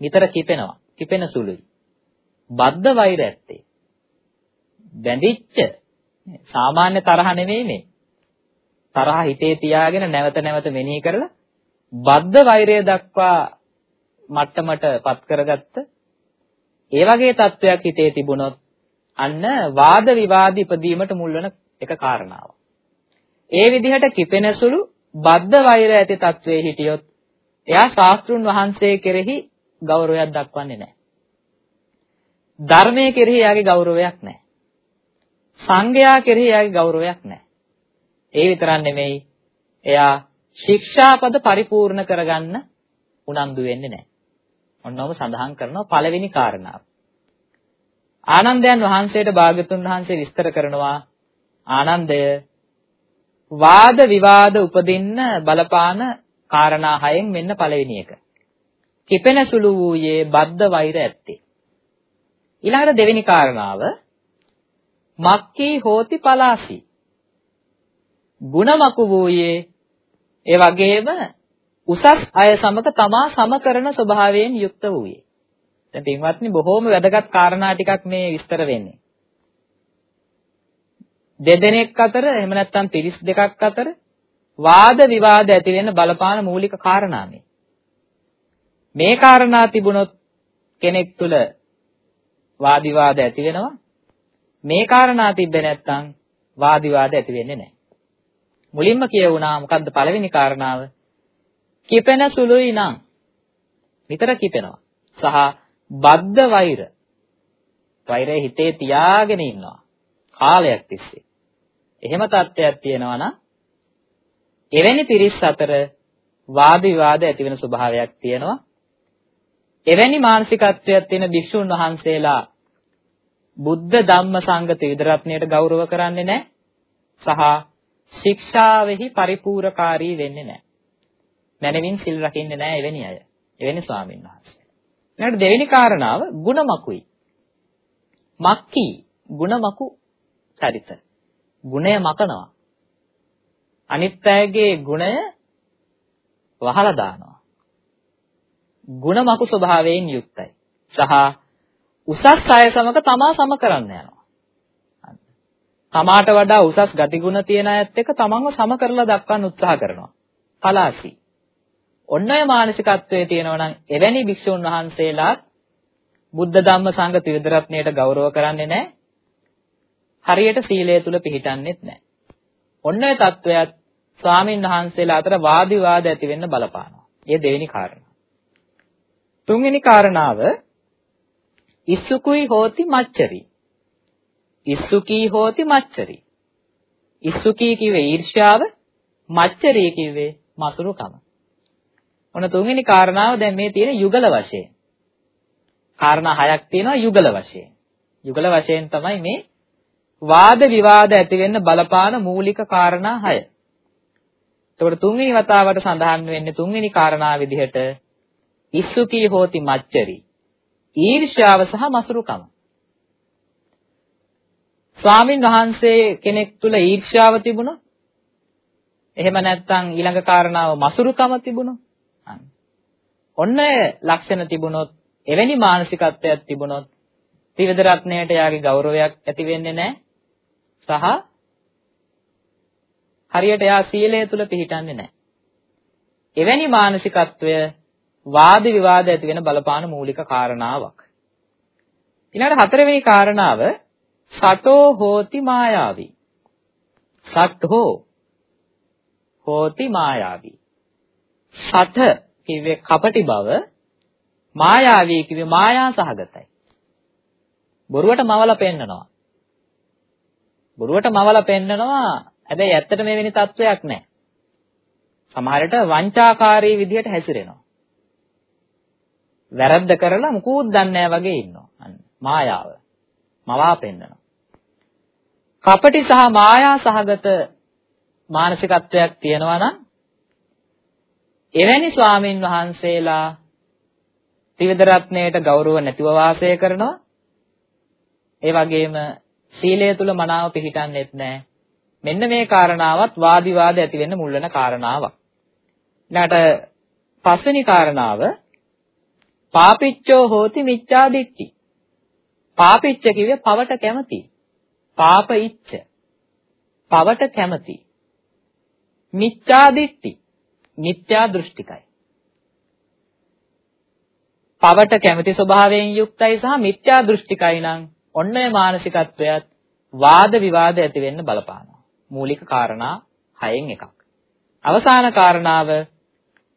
නිතර කිපෙනවා. කිපෙන සුළුයි. බද්ධ වෛර ඇත්තේ. බැඳිච්ච සාමාන්‍ය තරහ නෙමෙයි මේ. තරහ හිතේ තියාගෙන නැවත නැවත මෙනෙහි කරලා බද්ධ වෛරය දක්වා මට්ටමට පත් කරගත්ත ඒ වගේ තත්වයක් හිතේ තිබුණොත් අන්න වාද විවාද ඉපදීමට මුල් වෙන එක කාරණාවක්. ඒ විදිහට කිපෙනසුළු බද්ධ වෛර ඇති තත්වයේ හිටියොත් එයා ශාස්ත්‍රුන් වහන්සේ කෙරෙහි ගෞරවයක් දක්වන්නේ නැහැ. ධර්මයේ කෙරෙහි එයාගේ ගෞරවයක් නැහැ. සංඝයා කෙරෙහි එයාගේ ගෞරවයක් නැහැ. ඒ විතරක් නෙමෙයි එයා ශික්ෂාපද පරිපූර්ණ කරගන්න උනන්දු වෙන්නේ නැහැ. ඔන්නෝම සඳහන් කරනවා පළවෙනි කාරණාව. ආනන්දයන් වහන්සේට භාගතුන් වහන්සේ විස්තර කරනවා ආනන්දය වාද විවාද උපදින්න බලපාන කාරණා හයෙන් මෙන්න පළවෙනි එක. කිපෙන සුළු වූයේ බද්ධ වෛර ඇත්තේ. ඊළඟට දෙවෙනි කාරණාව මක්කී හෝති පලාසි. ಗುಣමකු වූයේ ඒ වගේම උසස් අය සමග තමා සම කරන ස්වභාවයෙන් යුක්ත වූයේ. දැන් පින්වත්නි බොහෝම වැදගත් කාරණා ටිකක් මේ විස්තර වෙන්නේ. දෙදෙනෙක් අතර එහෙම නැත්නම් 32ක් අතර වාද විවාද ඇති වෙන්න බලපාන මූලික කාරණා මේ. මේ කාරණා තිබුණොත් කෙනෙක් තුල වාද විවාද ඇති වෙනවා. මේ කාරණා තිබ්බේ නැත්නම් වාද විවාද ඇති වෙන්නේ නැහැ. මුලින්ම කියවුණා මොකද්ද පළවෙනි කාරණාව? කිපෙන සුළුයි නම් විතර කිපෙනවා. සහ බද්ධ වෛර. වෛරය හිතේ තියාගෙන ඉන්නවා. කාලයක් තිස්සේ. එහෙම තත්ත්වයක් තියෙනවා නම් එවැනි පිරිස් අතර වාද විවාද ඇති වෙන ස්වභාවයක් තියෙනවා. එවැනි මානසිකත්වයක් තියෙන භික්ෂුන් වහන්සේලා බුද්ධ ධම්ම සංඝ ත්‍රිවිධ ගෞරව කරන්නේ නැහැ. සහ ශික්ෂාවෙහි පරිපූර්ණකාරී වෙන්නේ නැහැ. මැනවින් සිල් රකින්නේ නැහැ එවැනි අය. එවැනි ස්වාමීන් වහන්සේ. ඊළඟ දෙවෙනි කාරණාව ಗುಣමකුයි. මක්කි ಗುಣමකු චරිත. ගුණය මකනවා. අනිත් අයගේ ගුණය වහලා දානවා. ಗುಣමකු ස්වභාවයෙන් යුක්තයි. සහ උසස් අය සමග තමා සම කරන්න යනවා. තමාට වඩා උසස් ගතිගුණ තියෙන අයත් එක්ක තමන්ව සම කරලා දක්වන්න උත්සාහ කරනවා. පලාසි. ඔන්න ඔය මානසිකත්වයේ තියෙනවා නම් එවැනි භික්ෂුන් වහන්සේලා බුද්ධ ධම්ම සංඝ ත්‍රිවිධ රත්නයට ගෞරව කරන්නේ නැහැ. හරියට සීලය තුල පිළිටන්නේත් නැහැ. ඔන්න ඔය தත්වයක් ස්වාමීන් වහන්සේලා අතර වාදි වාද ඇති වෙන්න බලපානවා. ඒ දෙවෙනි කාරණා. තුන්වෙනි කාරණාව ඉස්සුකුයි හෝති මච්චරි. ඉස්සුකී හෝති මච්චරි. ඉස්සුකී කිව්වේ ඊර්ෂ්‍යාව, මච්චරි කිව්වේ මසුරුකම. ඔන්න තුන්වෙනි කාරණාව දැන් මේ තියෙන යුගල වශයෙන්. කාරණා හයක් තියෙනවා යුගල වශයෙන්. යුගල වශයෙන් තමයි මේ වාද විවාද ඇති වෙන්න බලපාන මූලික කාරණා හය. එතකොට තුන්වෙනි වතාවට සඳහන් වෙන්නේ තුන්වෙනි කාරණා විදිහට ඉස්සුකී හෝති මච්චරි. ඊර්ෂ්‍යාව සහ මසුරුකම. ස්වාමින් වහන්සේ කෙනෙක් තුල ඊර්ෂ්‍යාව තිබුණොත් එහෙම නැත්නම් ඊළඟ කාරණාව මසුරුකම තිබුණොත් ඔන්න ලක්ෂණ තිබුණොත් එවැනි මානසිකත්වයක් තිබුණොත් ත්‍රිවිධ රත්නයට යාගේ ගෞරවයක් ඇති වෙන්නේ නැහැ සහ හරියට යා සීලය තුල පිළිටන්නේ නැහැ එවැනි මානසිකත්වය වාද විවාද ඇති වෙන බලපාන මූලික කාරණාවක් ඊළඟට හතරවෙනි කාරණාව සතෝ හෝති මායාවි. සත්හෝ හෝති මායාවි. සත කිව්වේ කපටි බව මායාවී කිව්වේ මායා සහගතයි. බොරුවට මවලා පෙන්නනවා. බොරුවට මවලා පෙන්නනවා හැබැයි ඇත්තට මේ වෙනි තත්වයක් නැහැ. සමහරට වංචාකාරී විදිහට හැසිරෙනවා. වැරද්ද කරලා මුකුත් දන්නේ නැහැ වගේ ඉන්නවා. අන්න මායාව. මවා පෙන්නනවා. කපටි සහ මායා සහගත මානසිකත්වයක් තියෙනවා නම් එවැනි ස්වාමින් වහන්සේලා ත්‍රිවිධ රත්නයට ගෞරව නැතිව වාසය කරනවා ඒ වගේම සීලය තුල මනාව පිළිටන්නේත් නැහැ මෙන්න මේ කාරණාවත් වාදිවාද ඇති වෙන්න මුල් වෙන කාරණාවක් ඊළඟට පස්වෙනි කාරණාව පාපිච්චෝ හෝති මිච්ඡාදිට්ඨි. පාපිච්ච කිව්වේ පවට කැමති. පාප ඉච්ඡ පවට කැමති. මිච්ඡා දිට්ඨි මිත්‍යා දෘෂ්ටිකයි. පවට කැමති ස්වභාවයෙන් යුක්තයි සහ මිත්‍යා දෘෂ්ටිකයි නම් ඔන්න ඒ මානසිකත්වයත් වාද විවාද ඇති වෙන්න බලපානවා. මූලික කාරණා හයෙන් එකක්. අවසාන කාරණාව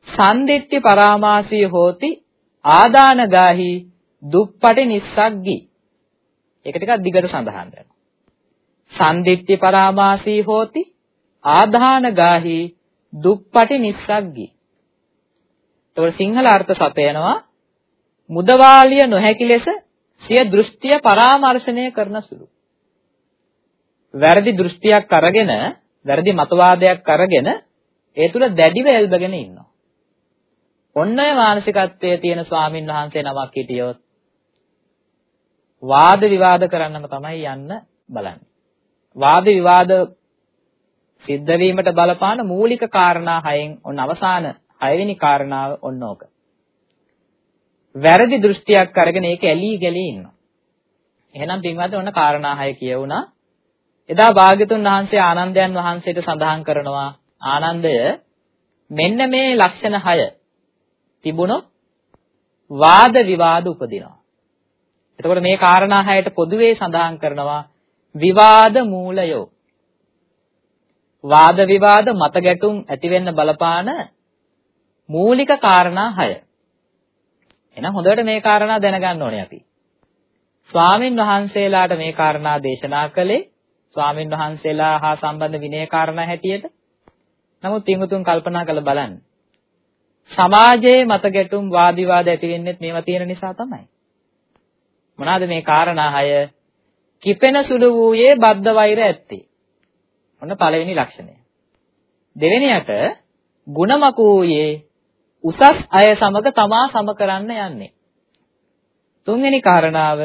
සන්දිට්ඨි පරාමාසී හෝති ආදානගාහි දුප්පටි නිස්සග්ගි ඒක ටිකක් දිගට සඳහන් වෙනවා සන්දිට්ඨි පරාමාසී හෝති ආධාන ගාහි දුප්පටි නිස්සග්ගී. ඒතකොට සිංහල අර්ථ සපයනවා මුදවාලිය නොහැකි ලෙස සිය දෘෂ්ටිය පරාමර්ශණය කරන සුළු. වැරදි දෘෂ්ටියක් අරගෙන, වැරදි මතවාදයක් අරගෙන ඒ තුල දැඩිව එල්බගෙන ඉන්නවා. ඔන්න ඔය මානසිකත්වයේ තියෙන ස්වාමින් වහන්සේ නමක් හිටියොත් වාද විවාද කරන්නම තමයි යන්න බලන්නේ. වාද විවාද සිද්ධ වීමට බලපාන මූලික කාරණා හයෙන් ඔන්න අවසාන හයවෙනි කාරණාව ඔන්න ඕක. වැරදි දෘෂ්ටියක් අරගෙන ඒක ඇලී ගැලී ඉන්නවා. එහෙනම් පින්වත්නි ඔන්න කාරණා හය කියවුණා. එදා භාග්‍යතුන් වහන්සේ ආනන්දයන් වහන්සේට සඳහන් කරනවා ආනන්දය මෙන්න මේ ලක්ෂණ හය තිබුණොත් වාද විවාද උපදිනවා. එතකොට මේ කාරණා හයට පොදුවේ සඳහන් කරනවා විවාද මූලයෝ. වාද විවාද මත ගැටුම් ඇති වෙන්න බලපාන මූලික කාරණා හය. එහෙනම් හොඳට මේ කාරණා දැනගන්න ඕනේ අපි. ස්වාමින් වහන්සේලාට මේ කාරණා දේශනා කළේ ස්වාමින් වහන්සේලා හා සම්බන්ධ විනය කාරණා හැටියට. නමුත් තිඟුතුන් කල්පනා කරලා බලන්න. සමාජයේ මත ගැටුම් වාද විවාද ඇති වෙන්නේ මේවා තියෙන නිසා තමයි. මොනවාද මේ කාරණා හය? කිපෙන සුළු වූයේ බද්ධ වෛර ඇත්තේ. ඔන්න පළවෙනි ලක්ෂණය. දෙවෙනියට ಗುಣමක වූයේ උසස් අය සමග තමා සම කරන්න යන්නේ. තුන්වෙනි කාරණාව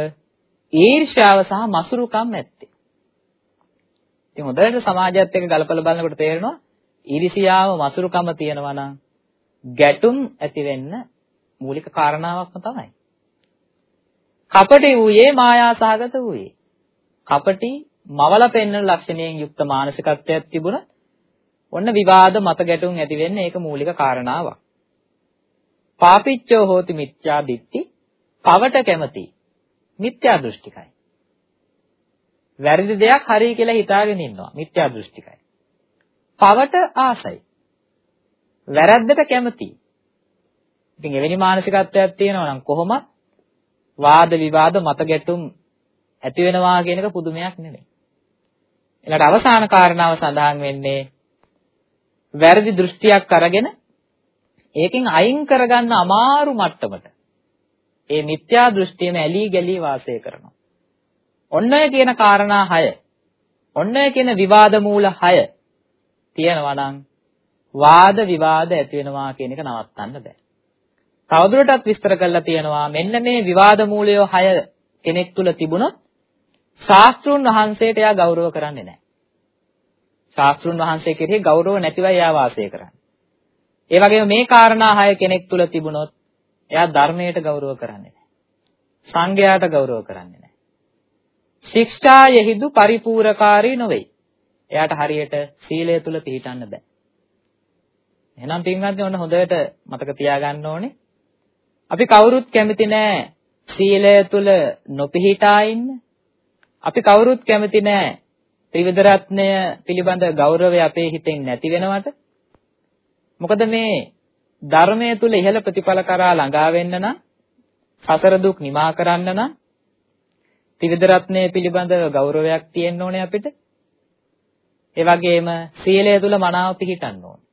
ඊර්ෂ්‍යාව සහ මසුරුකම් ඇත්තේ. ඉතින් හොඳට සමාජයත් එක්ක ගලපලා බලනකොට තේරෙනවා ඊර්ෂ්‍යාව මසුරුකම තියෙනවා නම් ගැටුම් ඇති වෙන්න මූලික කාරණාවක්ම තමයි. කපටි වූයේ මායා සහගත වූයේ. කපටි මවල පෙන්වන ලක්ෂණයෙන් යුක්ත මානසිකත්වයක් තිබුණා. ඔන්න විවාද මත ගැටුම් ඇති වෙන්නේ ඒක මූලික කාරණාවක්. පාපිච්චෝ හෝති මිත්‍යා දිට්ඨි පවට කැමති මිත්‍යා දෘෂ්ටිකයි. වැරදි දෙයක් හරි කියලා හිතාගෙන ඉන්නවා මිත්‍යා දෘෂ්ටිකයි. පවට ආසයි. වැරද්දට කැමති. ඉතින් එවැනි මානසිකත්වයක් තියෙනවා නම් කොහොම වාද විවාද මත ගැටුම් ඇති වෙනවා කියන එක පුදුමයක් නෙමෙයි. ඊළඟට අවසාන කාරණාව සඳහන් වෙන්නේ වැරදි දෘෂ්ටියක් අරගෙන ඒකෙන් අයින් කරගන්න අමාරු මට්ටමට ඒ මිත්‍යා දෘෂ්ටියම ඇලී ගැලී වාසය කරනවා. ඔන්න ඔය කියන කාරණා 6. ඔන්න ඔය කියන විවාද මූල 6 තියෙනවා නම් වාද විවාද ඇති වෙනවා කියන එක නවත්තන්න බෑ. තවදුරටත් විස්තර කරලා තියෙනවා මෙන්න මේ විවාද මූලය 6 කෙනෙක් තුල තිබුණොත් ශාස්ත්‍රුන් වහන්සේට එයා ගෞරව කරන්නේ නැහැ. ශාස්ත්‍රුන් වහන්සේ කෙරෙහි ගෞරව නැතිවයි එයා වාසය කරන්නේ. ඒ වගේම මේ කාරණා 6 කෙනෙක් තුල තිබුණොත් එයා ධර්මයට ගෞරව කරන්නේ නැහැ. සංඝයාට ගෞරව කරන්නේ නැහැ. ශික්ෂායෙහිදු පරිපූර්ණකාරී නොවේ. එයාට හරියට සීලය තුල පිළිටන්න බෑ. එහෙනම් පින්වත්නි ඔන්න හොඳට මතක තියාගන්න ඕනේ. අපි කවුරුත් කැමති නෑ සීලය තුල නොපිහිටා ඉන්න. අපි කවුරුත් කැමති නෑ ත්‍රිවිධ රත්නය පිළිබඳ ගෞරවය අපේ හිතෙන් නැති වෙනවට. මොකද මේ ධර්මයේ තුල ඉහළ ප්‍රතිඵල කරා ළඟා වෙන්න නම් සසර දුක් නිමා කරන්න නම් ත්‍රිවිධ රත්නය පිළිබඳව ගෞරවයක් තියෙන්න ඕනේ අපිට. ඒ වගේම සීලය තුල මනාව පිහිටන්න ඕනේ.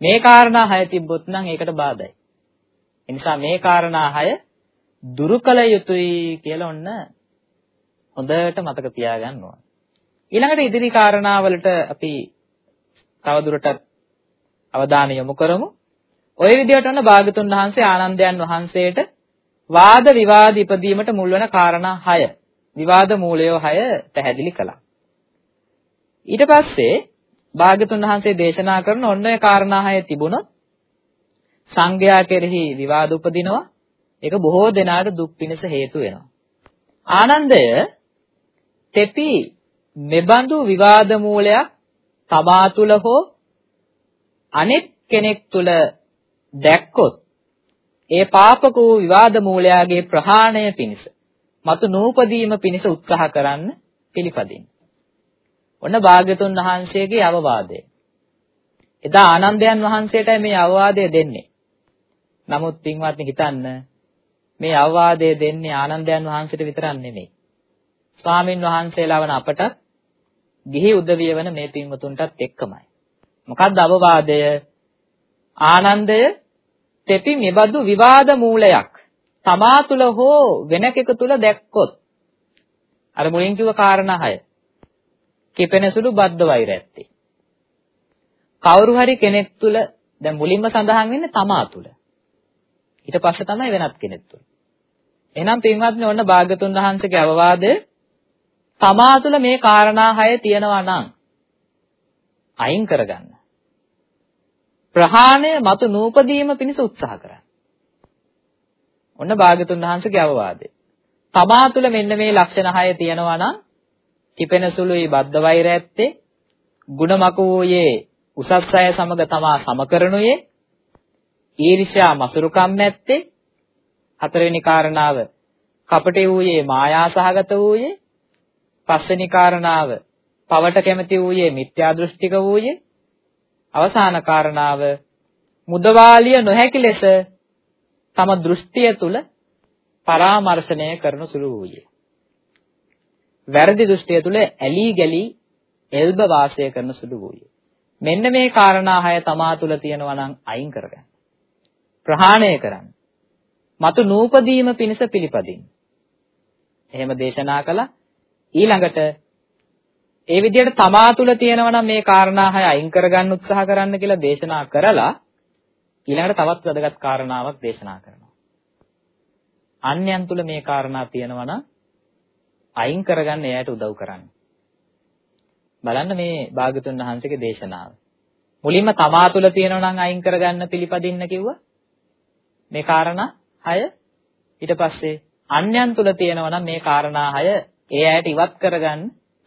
මේ කාරණා හය තිබ්බොත් නම් ඒකට බාධායි. ඒ නිසා මේ කාරණා හය දුරු කළ යුතුයි කියලා ඔන්න හොඳට මතක තියාගන්න ඕන. ඊළඟට ඉදිරි කාරණාවලට අපි තවදුරටත් අවධානය යොමු කරමු. ওই විදිහට ඔන්න භාගතුන් වහන්සේ ආනන්දයන් වහන්සේට වාද විවාද ඉපදීමට මුල් වෙන කාරණා 6 විවාද මූලය 6 පැහැදිලි කළා. ඊට පස්සේ භාගතුන් වහන්සේ දේශනා කරන ඔන්න ඔය කාරණා 6 තිබුණොත් සංඝයා කෙරෙහි විවාද උපදිනවා. ඒක බොහෝ දෙනාට දුක් පිණිස හේතු වෙනවා. ආනන්දය තෙපි මෙබඳු විවාද මූලයක් තමා තුල හෝ අනෙක් කෙනෙක් තුල දැක්කොත් ඒ පාපක වූ විවාද මූලයාගේ ප්‍රහාණය පිණිස මතු නූපදීම පිණිස උත්සාහ කරන්න පිළිපදින්න. ඔන්න භාග්‍යතුන් වහන්සේගේ අවවාදය. එදා ආනන්දයන් වහන්සේට මේ අවවාදය දෙන්නේ. නමුත් පින්වත්නි හිතන්න මේ අවවාදය දෙන්නේ ආනන්දයන් වහන්සේට විතරක් නෙමෙයි. ස්වාමින් වහන්සේලා වන අපට ගිහි උදවිය වන මේ පින්වතුන්ටත් එක්කමයි. මොකක්ද අවවාදය? ආනන්දය තෙපි මෙබඳු විවාද මූලයක් තමා තුල හෝ වෙන කෙනෙකු තුල දැක්කොත් අර මුලින් කිව්ව කාරණා හය කිපෙන සුළු බද්ධ වෛර ඇත්තේ කවුරු හරි කෙනෙක් තුල දැන් මුලින්ම සඳහන් වෙන්නේ තමා තුල ඊට පස්සේ තමයි වෙනත් කෙනෙක් තුල. එහෙනම් පින්වත්නි ඔන්න භාග්‍යතුන් වහන්සේගේ අවවාදය තමා තුළ මේ කාරණා හය තියෙනවා නම් අයින් කරගන්න. ප්‍රහාණය මතු නූපදීම පිණිස උත්සාහ කරන්න. ඔන්න භාග්‍යතුන් වහන්සේගේ අවවාදය. තමා තුළ මෙන්න මේ ලක්ෂණ හය තියෙනවා නම් කිපෙන සුළුයි බද්ධ වෛර ඇත්තේ ಗುಣමක වූයේ උසස් අය සමග තමා සමකරනුයේ ඊර්ෂ්‍යා මසුරුකම් නැත්තේ හතරවෙනි කාරණාව කපටේ වූයේ මායා සහගත වූයේ පස්වෙනි කාරණාව පවට කැමති වූයේ මිත්‍යා දෘෂ්ටික වූයේ අවසාන කාරණාව මුදවාලිය නොහැකි ලෙස තම දෘෂ්ටිය තුල පරාමර්ශණය කරන සුළු වූයේ වැරදි දෘෂ්ටිය තුල ඇලී ගැලී එල්බ වාසය කරන සුළු වූයේ. මෙන්න මේ කාරණා හය තමා තුල තියෙනවා නම් අයින් කරගන්න. ප්‍රහාණය කරන්න. මතු නූපදීම පිණිස පිළිපදින්න. එහෙම දේශනා කළා. ඊළඟට ඒ විදිහට තමා තුළ තියෙනවා නම් මේ කාරණා හය අයින් කරගන්න උත්සාහ කරන්න කියලා දේශනා කරලා ඊළඟට තවත් වැදගත් කාරණාවක් දේශනා කරනවා. අන්‍යයන් තුළ මේ කාරණා තියෙනවා නම් අයින් කරගන්න එයාට උදව් කරන්න. බලන්න මේ භාගතුන් වහන්සේගේ දේශනාව. මුලින්ම තමා තුළ තියෙනවා නම් අයින් කරගන්න පිළිපදින්න කිව්වා. මේ කාරණා හය ඊට පස්සේ අන්‍යයන් තුළ තියෙනවා නම් මේ කාරණා හය ඒ ඇයට ඉවත් කරගන්න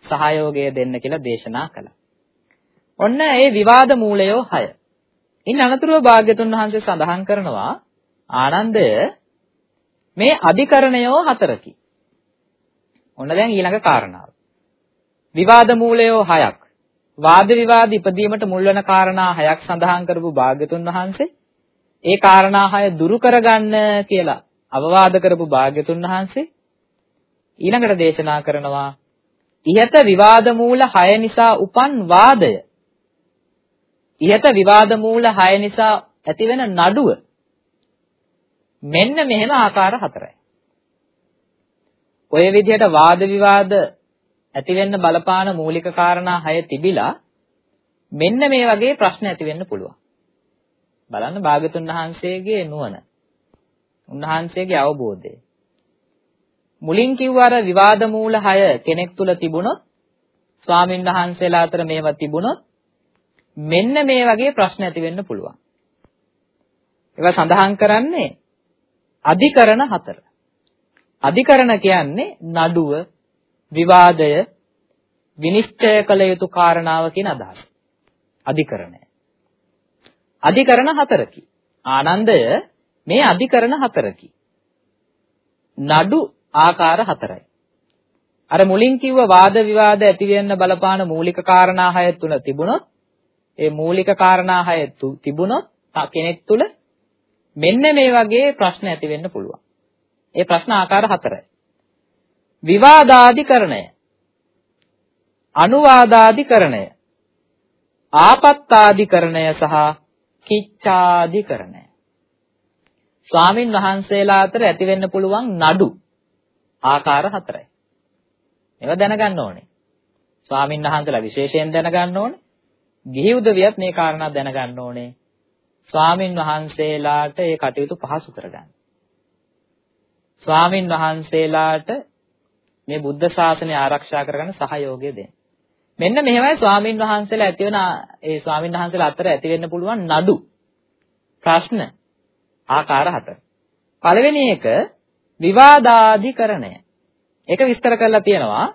සහයෝගය දෙන්න කියලා දේශනා කළා. ඔන්න ඒ විවාද මූලයෝ 6. ඉන් අනතුරුව භාග්‍යතුන් වහන්සේ සඳහන් කරනවා ආනන්දය මේ අධිකරණයෝ හතරකි. ඔන්න දැන් ඊළඟ කාරණාව. විවාද මූලයෝ 6ක්. වාද විවාද ඉදීමට මුල් වෙන කාරණා 6ක් සඳහන් කරපු භාග්‍යතුන් වහන්සේ ඒ කාරණා 6 දුරු කරගන්න කියලා අවවාද කරපු භාග්‍යතුන් වහන්සේ ඊළඟට දේශනා කරනවා ඉහත විවාද මූල 6 නිසා උපන් වාදය. ඉහත විවාද මූල 6 නිසා ඇතිවෙන නඩුව. මෙන්න මෙහෙම ආකාර හතරයි. ඔය විදිහට වාද විවාද ඇති වෙන්න බලපාන මූලික කාරණා 6 තිබිලා මෙන්න මේ වගේ ප්‍රශ්න ඇති වෙන්න පුළුවන්. බලන්න භාගතුන් වහන්සේගේ නුවණ. උන්වහන්සේගේ අවබෝධය. මුලින් කිව්ව අර විවාද මූල 6 කෙනෙක් තුල තිබුණොත් ස්වාමින් වහන්සේලා අතර මේවා තිබුණොත් මෙන්න මේ වගේ ප්‍රශ්න ඇති වෙන්න පුළුවන්. ඒවා සඳහන් කරන්නේ අධිකරණ හතර. අධිකරණ කියන්නේ නඩුව, විවාදය, විනිශ්චය කළ යුතු කාරණාව කියන අදහස. අධිකරණය. අධිකරණ හතරකි. ආනන්දය මේ අධිකරණ හතරකි. නඩු ආකාර හතරයි. අර මුලින් කිව්ව වාද විවාද ඇති වෙන්න බලපාන මූලික කාරණා හය තුන තිබුණොත් ඒ මූලික කාරණා හය තිබුණොත් කෙනෙක් තුල මෙන්න මේ වගේ ප්‍රශ්න ඇති වෙන්න පුළුවන්. ඒ ප්‍රශ්න ආකාර හතරයි. විවාදාදිකරණය අනුවාදාදිකරණය ආපත්තාදිකරණය සහ කිච්ඡාදිකරණය ස්වාමින් වහන්සේලා අතර ඇති වෙන්න පුළුවන් නඩු ආකාර හතරයි. මේවා දැනගන්න ඕනේ. ස්වාමීන් වහන්සේලා විශේෂයෙන් දැනගන්න ඕනේ. ගිහි උදවියත් මේ කාරණා දැනගන්න ඕනේ. ස්වාමින් වහන්සේලාට ඒ කටයුතු පහසු කරගන්න. ස්වාමින් වහන්සේලාට මේ බුද්ධ ශාසනය ආරක්ෂා කරගන්න සහයෝගය දෙන්න. මෙන්න මෙහෙමයි ස්වාමින් වහන්සේලා ඇති වෙන ඒ ස්වාමින් වහන්සේලා අතර ඇති වෙන්න පුළුවන් නඩු ප්‍රශ්න ආකාර හතර. පළවෙනි එක විවාදාධිකරණය. ඒක විස්තර කරලා තියෙනවා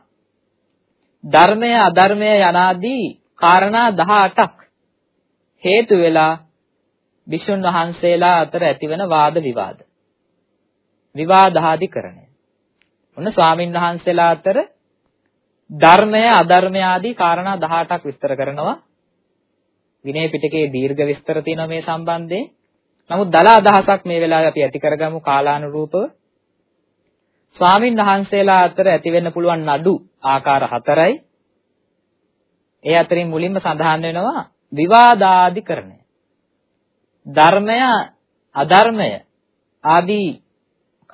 ධර්මය අධර්මය යනාදී කාරණා 18ක් හේතු වෙලා විසුන් වහන්සේලා අතර ඇතිවන වාද විවාද. විවාදාධිකරණය. ඔන්න ස්වාමින් වහන්සේලා අතර ධර්මය අධර්මය ආදී කාරණා 18ක් විස්තර කරනවා. විනය පිටකයේ දීර්ඝ විස්තර තියෙනවා මේ සම්බන්ධයෙන්. නමුත් දල අදහසක් මේ වෙලාවේ අපි ඇති කරගමු කාලානුරූපව. ස්වාමින් වහන්සේලා අතර ඇති වෙන්න පුළුවන් නඩු ආකාර හතරයි. ඒ අතරින් මුලින්ම සඳහන් වෙනවා විවාදාදිකරණය. ධර්මය අධර්මය ආදී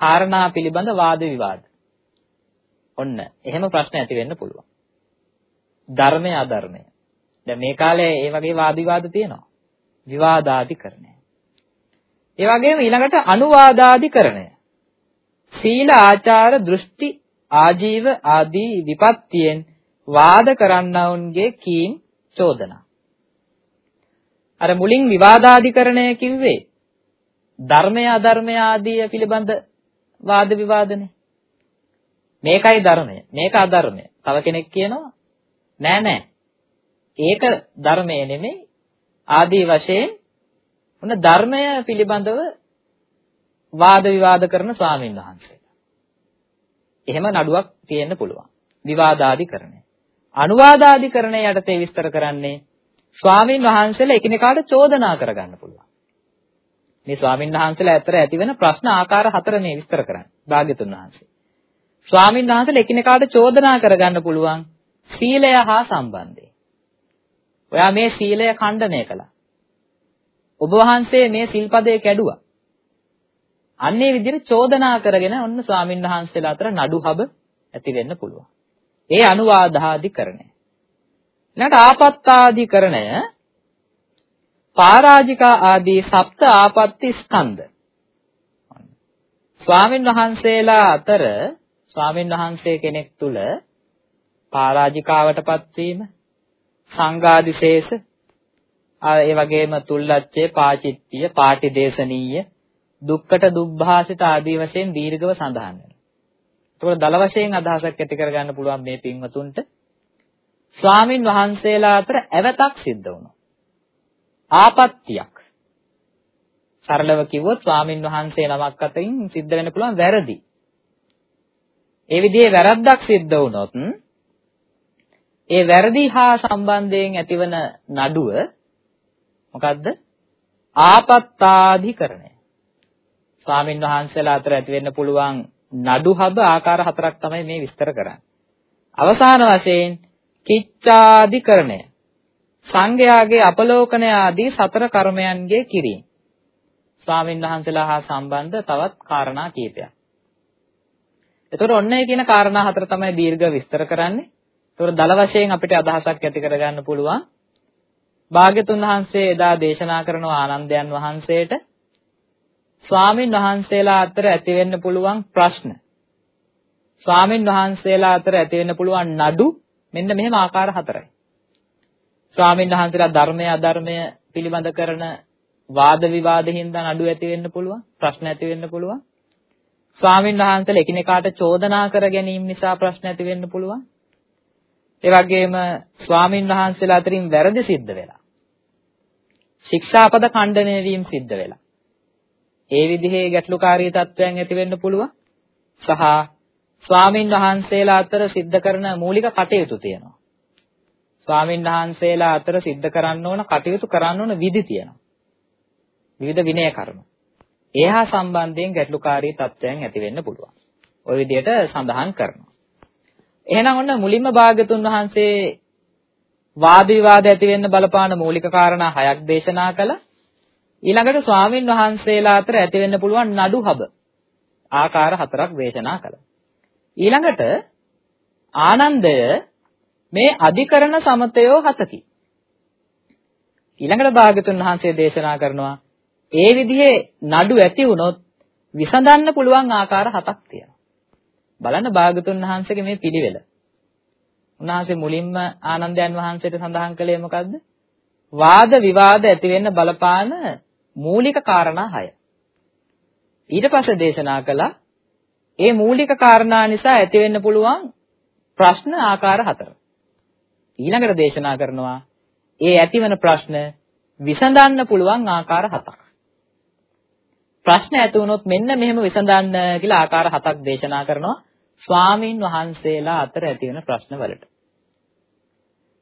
කාරණා පිළිබඳ වාද විවාද. ඔන්න එහෙම ප්‍රශ්න ඇති වෙන්න පුළුවන්. ධර්මය අධර්මය. දැන් මේ කාලේ ඒ වගේ වාද විවාද තියෙනවා. විවාදාදිකරණය. ඒ වගේම ඊළඟට අනුවාදාදිකරණය. සීල ආචාර දෘෂ්ටි ආජීව ආදී විපත්තියෙන් වාද කරන්නවුන්ගේ කීම් චෝදනා. අර මුලින් විවාදාදිකරණය කිව්වේ ධර්මය අධර්මය ආදී පිළිබඳ වාද විවාදනේ. මේකයි ධර්මය. මේක අධර්මය. තව කෙනෙක් කියනවා නෑ නෑ. ඒක ධර්මය නෙමෙයි. ආදී වශයෙන් උන ධර්මය පිළිබඳව වාද විවාද කරන ස්වාමීන් වහන්සේලා. එහෙම නඩුවක් තියෙන්න පුළුවන්. විවාදාදිකරණය. අනුවාදාදිකරණය යටතේ විස්තර කරන්නේ ස්වාමීන් වහන්සේලා එකිනෙකාට චෝදනා කරගන්න පුළුවන්. මේ ස්වාමීන් වහන්සේලා අතර ඇතිවෙන ප්‍රශ්න ආකාර හතර මේ විස්තර කරන්නේ. භාග්‍යතුන් වහන්සේ. ස්වාමීන් වහන්සේලා එකිනෙකාට චෝදනා කරගන්න පුළුවන් සීලය හා සම්බන්ධයෙන්. ඔයා මේ සීලය ඛණ්ඩනය කළා. ඔබ වහන්සේ මේ සිල්පදේ කැඩුවා. අන්නේ විදිහට චෝදනා කරගෙන ඔන්න ස්වාමීන් වහන්සේලා අතර නඩුහබ ඇති වෙන්න පුළුවන්. ඒ අනුවාදාධිකරණය. ඊළඟට ආපත්තාධිකරණය පරාජිකා ආදී සප්ත ආපත්‍ති ස්කන්ධ. ස්වාමීන් වහන්සේලා අතර ස්වාමීන් වහන්සේ කෙනෙක් තුල පරාජිකාවටපත් වීම සංඝාදිශේෂ ඒ වගේම තුල්ලච්චේ පාචිත්තිය පාටිදේශනීය දුක්කට දුබ්භාසිත ආදී වශයෙන් දීර්ඝව සඳහන් වෙනවා. ඒකවල දල වශයෙන් අදහසක් ඇති කරගන්න පුළුවන් මේ පින්වතුන්ට ස්වාමින් වහන්සේලා අතර ඇවතක් සිද්ධ වුණා. ආපත්‍තියක්. සරලව කිව්වොත් ස්වාමින් වහන්සේ නමක් අතින් සිද්ධ වෙන්න පුළුවන් වැරදි. ඒ විදිහේ වැරද්දක් සිද්ධ වුණොත් ඒ වැරදි හා සම්බන්ධයෙන් ඇතිවන නඩුව මොකද්ද? ආපත්තාධිකරණය. ස්වාමින් වහන්සේලා අතර ඇති වෙන්න පුළුවන් නඩු හබ ආකාර හතරක් තමයි මේ විස්තර කරන්නේ. අවසාන වශයෙන් කිච්ඡාධිකරණය. සංඝයාගේ අපලෝකන ආදී සතර කර්මයන්ගේ කිරීම. ස්වාමින් වහන්සේලා හා සම්බන්ධ තවත් කාරණා කීපයක්. එතකොට ඔන්න ඒ කියන කාරණා හතර තමයි දීර්ඝ විස්තර කරන්නේ. එතකොට දල වශයෙන් අපිට අදහසක් ඇති කරගන්න පුළුවන්. භාග්‍යතුන් වහන්සේ එදා දේශනා කරන ආනන්දයන් වහන්සේට ස්වාමින් වහන්සේලා අතර ඇති වෙන්න පුළුවන් ප්‍රශ්න ස්වාමින් වහන්සේලා අතර ඇති වෙන්න පුළුවන් නඩු මෙන්න මෙහෙම ආකාර හතරයි. ස්වාමින් වහන්සේලා ධර්මය අධර්මය පිළිබඳ කරන වාද විවාදින් දා නඩු ඇති වෙන්න පුළුවන් ප්‍රශ්න ඇති වෙන්න පුළුවන්. ස්වාමින් වහන්සේලා එකිනෙකාට චෝදනා කර ගැනීම නිසා ප්‍රශ්න ඇති වෙන්න පුළුවන්. ඒ වගේම ස්වාමින් වහන්සේලා අතරින් වැරදි සිද්ධ වෙලා. ශික්ෂාපද ඛණ්ඩනය වීම සිද්ධ වෙලා. ඒ විදිහේ ගැටලුකාරී තත්වයන් ඇති වෙන්න පුළුවන්. සහ ස්වාමින් වහන්සේලා අතර සිද්ධ කරන මූලික කටයුතු තියෙනවා. ස්වාමින් වහන්සේලා අතර සිද්ධ කරන්න ඕන කටයුතු කරන්න ඕන විදි තියෙනවා. විවිධ විනය කර්ම. ඒහා සම්බන්ධයෙන් ගැටලුකාරී තත්වයන් ඇති වෙන්න පුළුවන්. ওই විදිහට සඳහන් කරනවා. එහෙනම් ඔන්න මුලින්ම භාග්‍යතුන් වහන්සේ වාද විවාද ඇති වෙන්න බලපාන මූලික කාරණා හයක් දේශනා කළා. ඊළඟට ස්වාමින් වහන්සේලා අතර ඇති වෙන්න පුළුවන් නඩු හබ ආකාර හතරක් දේශනා කළා. ඊළඟට ආනන්දය මේ අධිකරණ සමතයෝ හතකි. ඊළඟට භාග්‍යතුන් වහන්සේ දේශනා කරනවා ඒ විදිහේ නඩු ඇති වුණොත් විසඳන්න පුළුවන් ආකාර හතක් තියෙනවා. බලන්න භාග්‍යතුන් වහන්සේගේ මේ පිළිවෙල. උන්වහන්සේ මුලින්ම ආනන්දයන් වහන්සේට සඳහන් කළේ මොකද්ද? වාද විවාද ඇති වෙන්න බලපාන මූලික කාරණා 6. ඊට පස්සේ දේශනා කළා ඒ මූලික කාරණා නිසා ඇති වෙන්න පුළුවන් ප්‍රශ්න ආකාර හතර. ඊළඟට දේශනා කරනවා ඒ ඇතිවන ප්‍රශ්න විසඳන්න පුළුවන් ආකාර හතක්. ප්‍රශ්න ඇති වුණොත් මෙන්න මෙහෙම විසඳන්න කියලා ආකාර හතක් දේශනා කරනවා ස්වාමින් වහන්සේලා අතර ඇති වෙන ප්‍රශ්න වලට.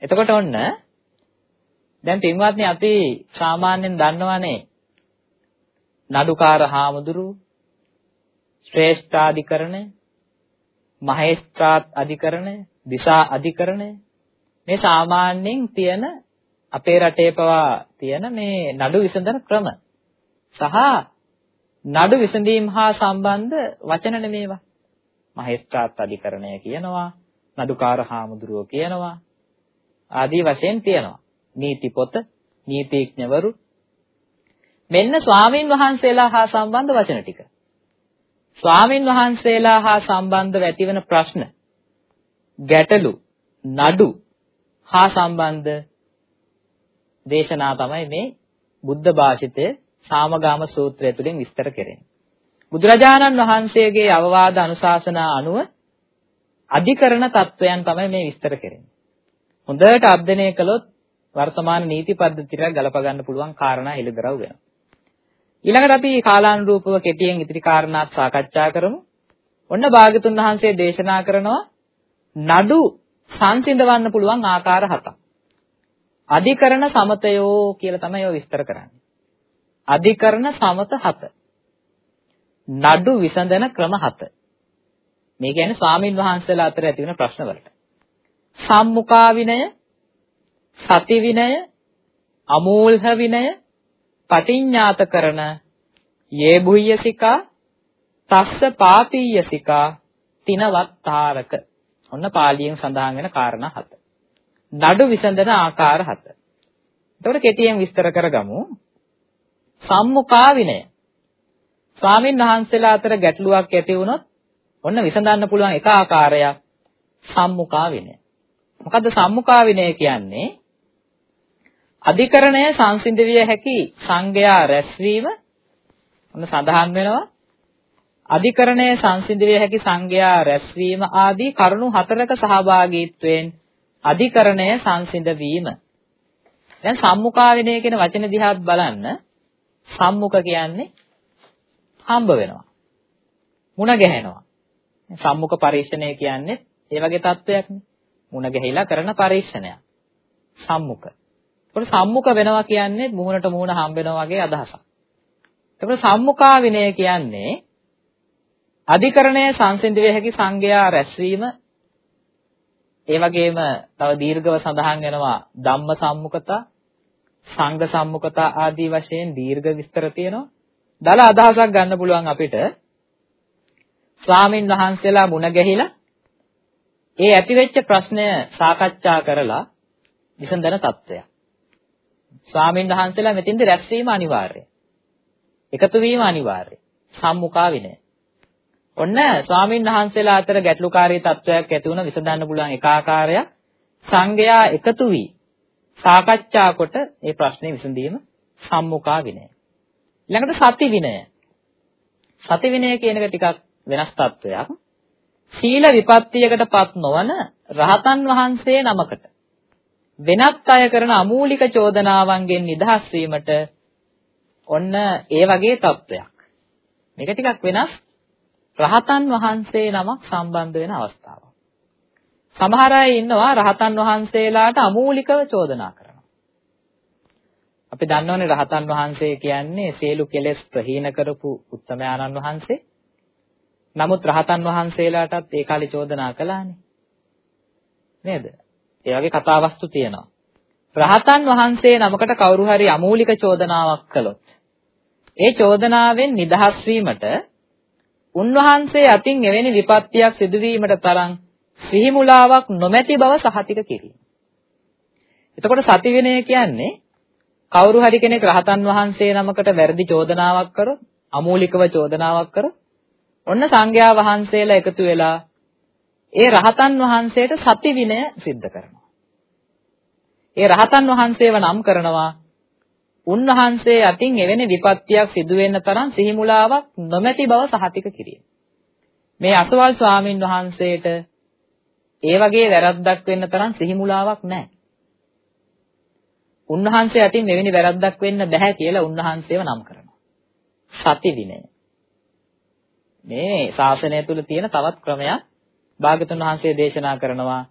එතකොට ඔන්න දැන් පින්වත්නි අපි සාමාන්‍යයෙන් දන්නවනේ නඩුකාර හාමුදුරු ශ්‍රේෂ්ඨාධිකරණය මහේස්ත්‍රාත් අධිකරණය දිසා අධිකරණය මේ සාමාන්‍යයෙන් තියෙන අපේ රටේ පවා තියෙන මේ නඩු විසඳන ක්‍රම. සහ නඩු විසඳීම් හා සම්බන්ධ වචන නෙමේවා. මහේස්ත්‍රාත් අධිකරණය කියනවා නඩුකාර හාමුදුරුවෝ කියනවා ආදී වශයෙන් තියෙනවා. නීති පොත නීතිඥවරු. මෙන්න ස්වාමින් වහන්සේලා හා සම්බන්ධ වචන ටික. ස්වාමින් වහන්සේලා හා සම්බන්ධව ඇතිවන ප්‍රශ්න. ගැටලු නඩු හා සම්බන්ධ දේශනා තමයි මේ බුද්ධ භාෂිතයේ සාමගාම සූත්‍රය තුලින් විස්තර කෙරෙන්නේ. බුදුරජාණන් වහන්සේගේ අවවාද අනුශාසනා අනුව අධිකරණ තත්වයන් තමයි මේ විස්තර කෙරෙන්නේ. හොඳට අධ්‍යයනය කළොත් වර්තමාන නීති පද්ධතියට ගලප ගන්න පුළුවන් කාරණා හෙළිදරව් වෙනවා. ඊළඟට අපි කාලානුරූපව කෙටියෙන් ඉදිරි කාරණාත් සාකච්ඡා කරමු. ඔන්න භාගතුන් වහන්සේ දේශනා කරනවා නඩු සංසිඳවන්න පුළුවන් ආකාර හතක්. අධිකරණ සමතයෝ කියලා තමයි ඔය විස්තර කරන්නේ. අධිකරණ සමත හත. නඩු විසඳන ක්‍රම හත. මේ කියන්නේ ස්වාමින් වහන්සේලා අතර ඇති වෙන ප්‍රශ්න වලට. සම්මුඛා විනය, සති විනය, අමූල්හ විනය, පටිඤ්ඤාත කරන යේ බුය්‍යසිකා, තස්ස පාපීයසිකා, තිනවත්තාරක. ඔන්න පාලියෙන් සඳහන් වෙන කාරණා හත. නඩු විසඳන ආකාර හත. එතකොට කෙටියෙන් විස්තර කරගමු. සම්මුඛා විනය. ස්වාමින් වහන්සේලා අතර ගැටලුවක් ඇති වුණොත් ඔන්න විසඳන්න පුළුවන් එක ආකාරයක් සම්මුඛා විනය. මොකද්ද සම්මුඛා විනය කියන්නේ? අධිකරණය සංසිඳවිය හැකි සංඝයා රැස්වීම ඔන්න සඳහන් වෙනවා. අධිකරණය සංසිඳවිය හැකි සංඝයා රැස්වීම ආදී කරුණු හතරක සහභාගීත්වයෙන් අධිකරණය සංසිඳවීම. දැන් සම්මුඛා විනය කියන වචන දිහාත් බලන්න සම්මුඛ කියන්නේ හම්බ වෙනවා. මුණ ගැහෙනවා. සම්මුඛ පරීක්ෂණය කියන්නේ ඒ වගේ තත්වයක්නේ. මුණ ගැහිලා කරන පරීක්ෂණයක්. සම්මුඛ. ඒකට සම්මුඛ වෙනවා කියන්නේ මුහුණට මුහුණ හම්බ වෙනවා වගේ අදහසක්. ඒකට සම්මුඛා විනය කියන්නේ අධිකරණය සංසිඳිය හැකි සංඝයා රැස්වීම ඒ වගේම තව දීර්ඝව සඳහන් වෙනවා ධම්ම සම්මුඛතා සංඝ සම්මුඛතා ආදී වශයෙන් දීර්ඝ විස්තර තියෙනවා. දල අදහසක් ගන්න පුළුවන් අපිට ස්වාමින් වහන්සේලා මුණ ගැහිලා ඒ ඇතිවෙච්ච ප්‍රශ්නය සාකච්ඡා කරලා විසඳන තත්ත්වයක්. ස්වාමින් වහන්සේලා මෙතෙන්ද රැස්වීම අනිවාර්යයි. එකතු වීම අනිවාර්යයි. සම්මුඛා විනය. ඔන්න ස්වාමින් වහන්සේලා අතර ගැටලුකාරී තත්ත්වයක් ඇති වුණ විසඳන්න පුළුවන් එක ආකාරයක් සංඝයා එකතු වී සාකච්ඡා කොට මේ ප්‍රශ්නේ විසඳීම සම්මුඛා විනය. ඊළඟට සති විනය. සති විනය කියන එක ටිකක් වෙනස් තත්වයක්. සීල විපත්තියකටපත් නොවන රහතන් වහන්සේ නමකට වෙනත් අය කරන අමූලික චෝදනාවන්ගෙන් නිදහස් වීමට ඔන්න ඒ වගේ තත්වයක්. මේක ටිකක් වෙනස් රහතන් වහන්සේ නමක් සම්බන්ධ වෙන අවස්ථාවක්. සමහර අය ඉන්නවා රහතන් වහන්සේලාට අමූලිකව චෝදනා කරනවා. අපි දන්නවනේ රහතන් වහන්සේ කියන්නේ සියලු කෙලෙස් ප්‍රහීන කරපු උත්තමයාණන් වහන්සේ. නමුත් රහතන් වහන්සේලාටත් ඒ කාලේ චෝදනා කළානේ. නේද? ඒ වගේ කතාවස්තු තියෙනවා. රහතන් වහන්සේ නමකට කවුරු හරි අමූලික චෝදනාවක් කළොත් ඒ චෝදනාවෙන් නිදහස් වීමට උන්වහන්සේ අතින් එවැනි විපත්තියක් සිදුවීමට තරම් සිහිමුලාවක් නොමැති බව සහතික කිරීම. එතකොට සති විනය කියන්නේ කවුරු හරි කෙනෙක් රහතන් වහන්සේ නමකට වැරදි චෝදනාවක් කරොත් අමූලිකව චෝදනාවක් කරොත් ඔන්න සංඝයා වහන්සේලා එකතු වෙලා ඒ රහතන් වහන්සේට සති විනය සිද්ධ කරනවා. ඒ රහතන් වහන්සේව නම් කරනවා උන්වහන්සේ අතින් එවැනි විපත්තියක් සිදු වෙන්න තරම් සිහිමුලාවක් නොමැති බව සහතික කිරීම. මේ අසවල් ස්වාමින් වහන්සේට ඒ වගේ වැරද්දක් වෙන්න තරම් සිහිමුලාවක් නැහැ. උන්වහන්සේ අතින් මෙවැනි වැරද්දක් වෙන්න බෑ කියලා උන්වහන්සේව නම් කරනවා. සති විනය. මේ ශාසනය තුල තියෙන තවත් ක්‍රමයක් භාගතුන් වහන්සේ දේශනා කරනවා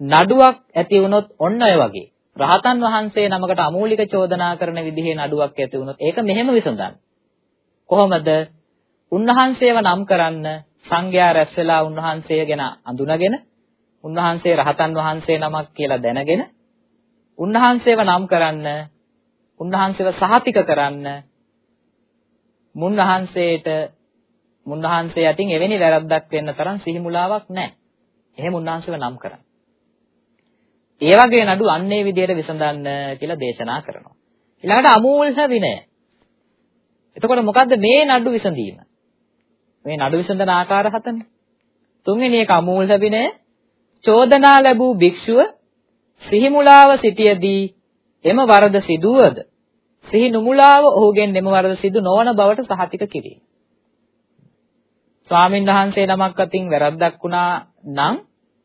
නඩුවක් ඇති වුණොත් ඔන්න ඔය වගේ රහතන් වහන්සේ නමකට අමූලික චෝදනා කරන විදිහේ නඩුවක් ඇති වුණොත් ඒක මෙහෙම විසඳන්න. කොහොමද? උන්වහන්සේව නම් කරන්න සංඝයා රැස් වෙලා උන්වහන්සේ ගැන අඳුනගෙන උන්වහන්සේ රහතන් වහන්සේ නමක් කියලා දැනගෙන උන්වහන්සේව නම් කරන්න උන්වහන්සේව සහතික කරන්න මුන්වහන්සේට මුන්වහන්සේ යටින් එවැනි වැරද්දක් වෙන්න තරම් සිහිමුලාවක් නැහැ. එහෙම උන්වහන්සේව නම් කරන්න. ඒ වගේ නඩු අන්නේ විදියට විසඳන්න කියලා දේශනා කරනවා. ඊළඟට අමූල්හ විනය. එතකොට මොකද්ද මේ නඩු විසඳීම? මේ නඩු විසඳන ආකාර හතනේ. තුන්වෙනි එක අමූල විනය චෝදනා ලැබූ භික්ෂුව සිහිමුලාව සිටියේදී එම වරද සිදුවද සිහි නුමුලාව ඔහුගෙන් එම වරද සිදු නොවන බවට සහතික කිරීම. ස්වාමින් වහන්සේ නමක් අතින් වැරද්දක් වුණා නම්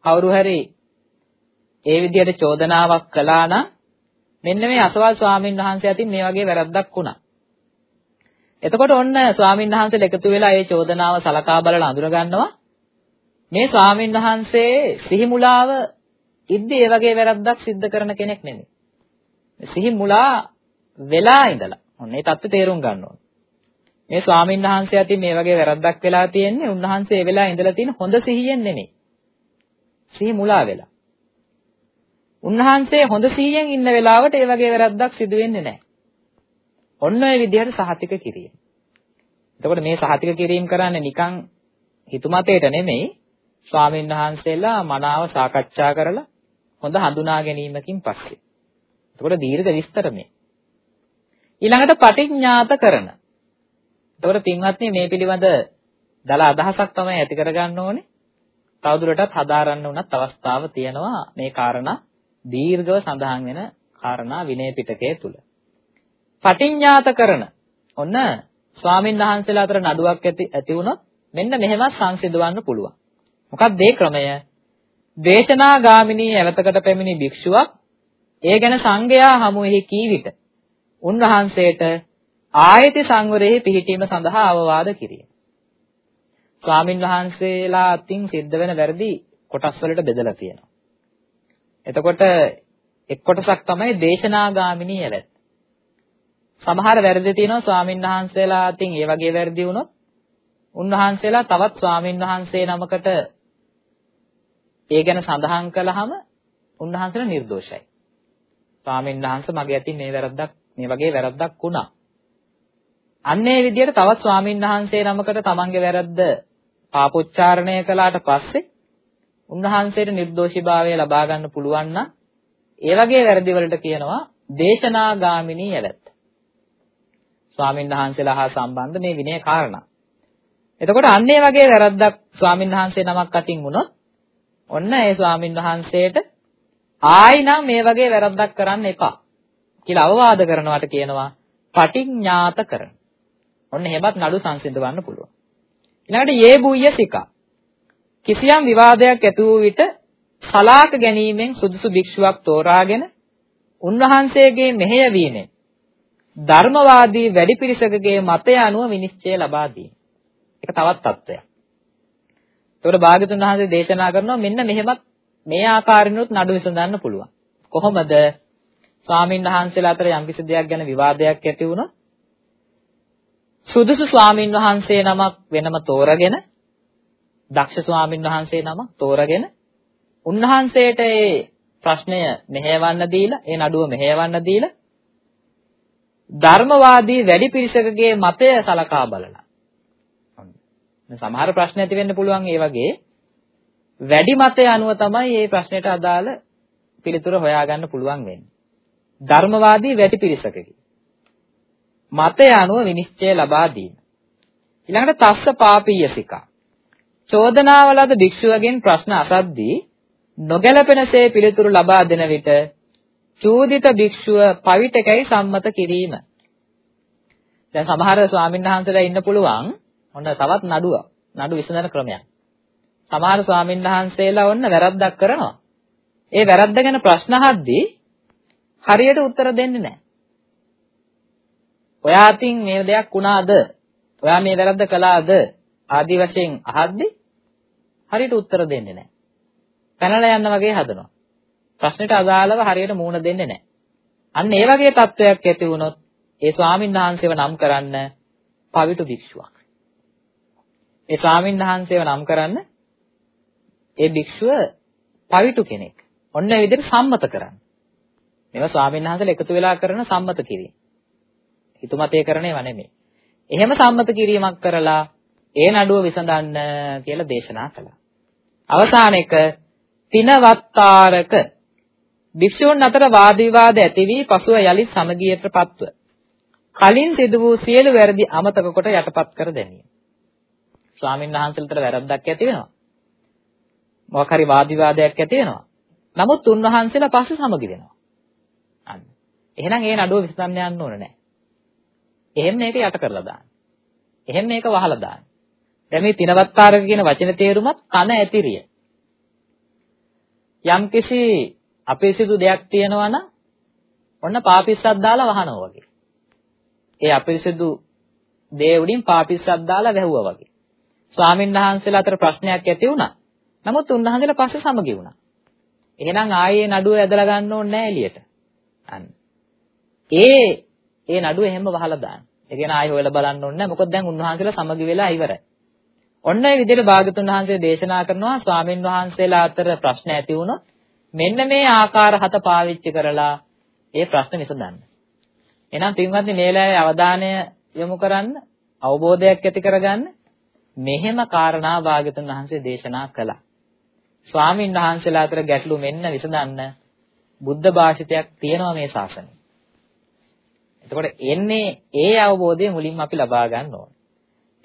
කවුරු හරි ඒ විදිහට චෝදනාවක් කළා නම් මෙන්න මේ අසවල් ස්වාමින් වහන්සේ අතින් මේ වගේ වැරද්දක් වුණා. එතකොට ඔන්න ස්වාමින් වහන්සේලා එකතු වෙලා මේ චෝදනාව සලකා බලලා අඳුර ගන්නවා මේ ස්වාමින් වහන්සේ සිහිමුලාව ඉද්දි ඒ වගේ වැරද්දක් සිද්ධ කරන කෙනෙක් නෙමෙයි. සිහිමුලා වෙලා ඉඳලා. ඔන්න ඒ தත්ත්වය තේරුම් ගන්න ඕනේ. මේ ස්වාමින් වහන්සේ අතින් මේ වගේ වැරද්දක් වෙලා තියෙන්නේ උන්වහන්සේ ඒ වෙලාවේ ඉඳලා තියෙන හොඳ සිහියෙන් නෙමෙයි. සිහි මුලා වෙලා. උන්වහන්සේ හොඳ සිහියෙන් ඉන්න වෙලාවට ඒ වගේ වැරද්දක් සිදු වෙන්නේ නැහැ. ඔන්න ඔය විදිහට සහතික කිරීම. එතකොට මේ සහතික කිරීම කරන්නේ නිකන් හිතුමතේට නෙමෙයි ස්වාමීන් වහන්සේලා මනාව සාකච්ඡා කරලා හොඳ හඳුනා ගැනීමකින් පස්සේ. එතකොට දීර්ඝ විස්තර මේ. ඊළඟට පටිඥාත කරන. එතකොට පින්වත්නි මේ පිළිබඳ දල අදහසක් තමයි ඇති කරගන්න ඕනේ. තවදුරටත් හදාරන්න උනත් අවස්ථාව තියෙනවා මේ කාරණා දීර්ඝව සඳහන් වෙන කාරණා විනය පිටකයේ තුල. පටිඥාත කරන. ඔන්න ස්වාමින් වහන්සේලා අතර නඩුවක් ඇති ඇති වුණොත් මෙන්න මෙහෙමත් සංසිඳවන්න පුළුවන්. මොකක්ද ඒ ක්‍රමය? දේශනා ගාමිනී ඇවතකට පැමිණි භික්ෂුවක් ඒ ගැන සංඝයා හමුවෙහි කී විට උන්වහන්සේට ආයති සංවරයේ පිහිටීම සඳහා අවවාද කිරීම. ස්වාමින් වහන්සේලා අතින් සිද්ධ වෙන වැරදි කොටස් වලට බෙදලා තියෙනවා. එතකොට එක් කොටසක් තමයි දේශනාගාමිනී ඇවැත්. සමහර වැරදි තියෙනවා ස්වාමින් වහන්සේලා අතින් ඒ වගේ වැරදි වුණොත් උන්වහන්සේලා තවත් ස්වාමින් වහන්සේ නමකට ඒ ගැන සඳහන් කළාම උන්වහන්සේලා නිර්දෝෂයි. ස්වාමින් වහන්සේ මගේ අතින් මේ වැරද්දක් මේ වගේ වැරද්දක් වුණා. අන්න ඒ විදිහට තවත් ස්වාමින් වහන්සේ නමකට තමන්ගේ වැරද්ද පාපොච්චාරණය කළාට පස්සේ උන්වහන්සේට නිර්දෝෂීභාවය ලබා ගන්න පුළුවන් නම් ඒ වගේ වැරදි වලට කියනවා දේශනාගාමිනී යැවැත්. ස්වාමින් වහන්සේලා හා සම්බන්ධ මේ විනය කාරණා. එතකොට අන්න ඒ වගේ වැරද්දක් ස්වාමින් වහන්සේ නමක් අතින් වුණොත් ඔන්න ඒ ස්වාමින් වහන්සේට ආයිනම් මේ වගේ වැරද්දක් කරන්න එපා කියලා අවවාද කරනවට කියනවා පටිඥාත කරන. ඔන්න එහෙමත් නඩු සංසිඳවන්න පුළුවන්. ඊළඟට යේබුయ్య සිකා. කිසියම් විවාදයක් ඇති වූ විට සලාක ගැනීමෙන් සුදුසු භික්ෂුවක් තෝරාගෙන උන්වහන්සේගේ මෙහෙයවීමෙන් ධර්මවාදී වැඩි පිරිසකගේ මතය අනුව විනිශ්චය ලබා දීම. ඒක තවත් තත්ත්වයක්. ඒතකොට භාග්‍යතුන් වහන්සේ දේශනා කරනවා මෙන්න මෙහෙමත් මේ ආකාරිනුත් නඩු විසඳන්න පුළුවන්. කොහොමද? ස්වාමීන් වහන්සේලා අතර යම්කිසි දෙයක් ගැන විවාදයක් ඇති වුණොත් සුදුසු ස්වාමින් වහන්සේ නමක් වෙනම තෝරගෙන දක්ෂ ස්වාමින් වහන්සේ නමක් තෝරගෙන උන්වහන්සේට ඒ ප්‍රශ්නය මෙහෙයවන්න දීලා ඒ නඩුව මෙහෙයවන්න දීලා ධර්මවාදී වැඩි පිරිසකගේ මතය සලකා බලලා සමහර ප්‍රශ්න ඇති වෙන්න පුළුවන් ඒ වගේ වැඩි මතය අනුව තමයි මේ ප්‍රශ්නෙට අදාළ පිළිතුර හොයාගන්න පුළුවන් වෙන්නේ ධර්මවාදී වැඩි පිරිසකගේ මතය අනුව විනිශ්චය ලබා දීම. ඊළඟට තස්ස පාපීයසිකා. චෝදනාවලද භික්ෂුවගෙන් ප්‍රශ්න අසද්දී නොගැලපෙනසේ පිළිතුරු ලබා දෙන විට චූදිත භික්ෂුව පවිටකයි සම්මත කිරීම. දැන් සමහර ස්වාමීන් වහන්සේලා ඉන්න පුළුවන් ඔන්න තවත් නඩුවක්. නඩු විසඳන ක්‍රමයක්. සමහර ස්වාමීන් වහන්සේලා ඔන්න වැරද්දක් කරනවා. ඒ වැරද්ද ගැන ප්‍රශ්න අහද්දී හරියට උත්තර දෙන්නේ නැහැ. ඔයා අතින් මේ දෙයක් වුණාද? ඔයා මේ වැරද්ද කළාද? ආදි වශයෙන් අහද්දි හරියට උත්තර දෙන්නේ නැහැ. පැනලා යන්න වගේ හදනවා. ප්‍රශ්නෙට අදාළව හරියට මූණ දෙන්නේ නැහැ. අන්න ඒ වගේ තත්වයක් ඇති වුණොත් ඒ ස්වාමීන් වහන්සේව නම් කරන්න පවිතු භික්ෂුවක්. ඒ ස්වාමීන් වහන්සේව නම් කරන්න ඒ භික්ෂුව පවිතු කෙනෙක්. ඔන්න ඒ විදිහට සම්මත කරන්න. මේවා ස්වාමීන් වහන්සේලා එකතු වෙලා කරන සම්මත කිරීම. හිතුමතේ කරන ඒවා නෙමෙයි. එහෙම සම්මත කිරීමක් කරලා ඒ නඩුව විසඳන්න කියලා දේශනා කළා. අවසාන එක තිනවත්තාරක භික්ෂූන් අතර වාද විවාද ඇති වී පසුව යලි සමගියටපත්ව කලින් සිදු වූ සියලු වැරදි අමතක කොට යටපත් කර දැමීම. ස්වාමීන් වහන්සේලට වැරද්දක් ඇති වෙනවා. මොකක් හරි වාද විවාදයක් ඇති වෙනවා. නමුත් උන්වහන්සේලා පස්සේ සමගි වෙනවා. අන්න. එහෙනම් ඒ නඩුව විසඳන්න යන්න ඕන නැහැ. එහෙම මේක යට කරලා දාන්න. එහෙම මේක වහලා දාන්න. දැන් මේ තිනවත්කාරක කියන වචන තේරුමත් කන ඇතිරිය. යම්කිසි අපිරිසිදු දෙයක් තියෙනවා නම් ඔන්න පාපිස්සක් දාලා වහනවා වගේ. ඒ අපිරිසිදු දේ උඩින් පාපිස්සක් දාලා වැහුවා වගේ. ස්වාමීන් වහන්සේලා අතර ප්‍රශ්නයක් ඇති වුණා. නමුත් උන්වහන්සේලා පස්සේ සමගි වුණා. එහෙනම් ආයේ නඩුව ඇදලා ගන්න ඕනේ නැහැ එළියට. අන්න. ඒ ඒ නඩුව එහෙම වහලා දාන්න. ඒ කියන්නේ ආයෙ හොයලා බලන්න ඕනේ නැහැ. මොකද දැන් උන්වහන්සේලා සමගි වෙලා ඉවරයි. ඔන්න ඒ විදිහට භාගතුන් වහන්සේ දේශනා කරනවා ස්වාමින් වහන්සේලා අතර ප්‍රශ්න ඇති වුණොත් මෙන්න මේ ආකාර හත පාවිච්චි කරලා ඒ ප්‍රශ්න විසඳන්න. එහෙනම් පින්වත්නි මේ වෙලාවේ අවධානය යොමු කරන්න අවබෝධයක් ඇති කරගන්න මෙහෙම කාරණා භාගතුන් වහන්සේ දේශනා කළා. ස්වාමින් වහන්සේලා අතර ගැටලු මෙන්න විසඳන්න බුද්ධ භාෂිතයක් තියෙනවා මේ ශාසනය. එතකොට එන්නේ ඒ අවබෝධය මුලින්ම අපි ලබා ගන්න ඕනේ.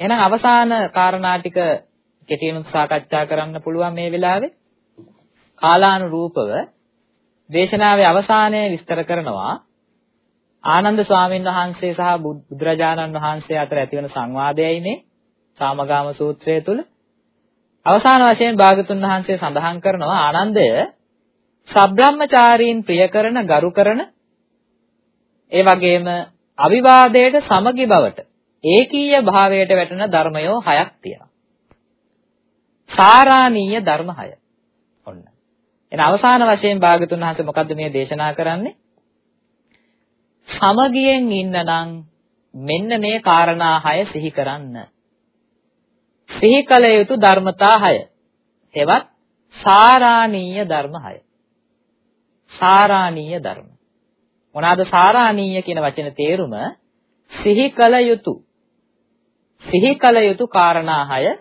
එහෙනම් අවසාන කාරණා ටික කෙටියෙන් සාකච්ඡා කරන්න පුළුවන් මේ වෙලාවේ. කාලානුරූපව දේශනාවේ අවසානයේ විස්තර කරනවා. ආනන්ද ස්වාමීන් වහන්සේ සහ බුදුරජාණන් වහන්සේ අතර ඇතිවන සංවාදයයි මේ සාමගාම සූත්‍රය තුල අවසාන වශයෙන් භාගතුන් වහන්සේ සඳහන් කරනවා ආනන්දය සබ්‍රාහ්මචාරීන් ප්‍රිය කරන ගරු කරන ඒ වගේම අවිවාදයට සමගි බවට ඒකීය භාවයට වැටෙන ධර්මයෝ හයක් තියෙනවා. සාරාණීය ධර්ම හය. ඔන්න. එන අවසාන වශයෙන් භාගතුන් වහන්සේ මොකද්ද මේ දේශනා කරන්නේ? සමගියෙන් ඉන්න නම් මෙන්න මේ කාරණා හය සිහි කරන්න. සිහි කළ යුතු ධර්මතා 6. එවත් සාරාණීය ධර්ම 6. සාරාණීය ධර්ම. මොනවාද සාරාණීය කියන වචන තේරුම? සිහි කළ යුතු. සිහි කළ යුතු කාරණා 6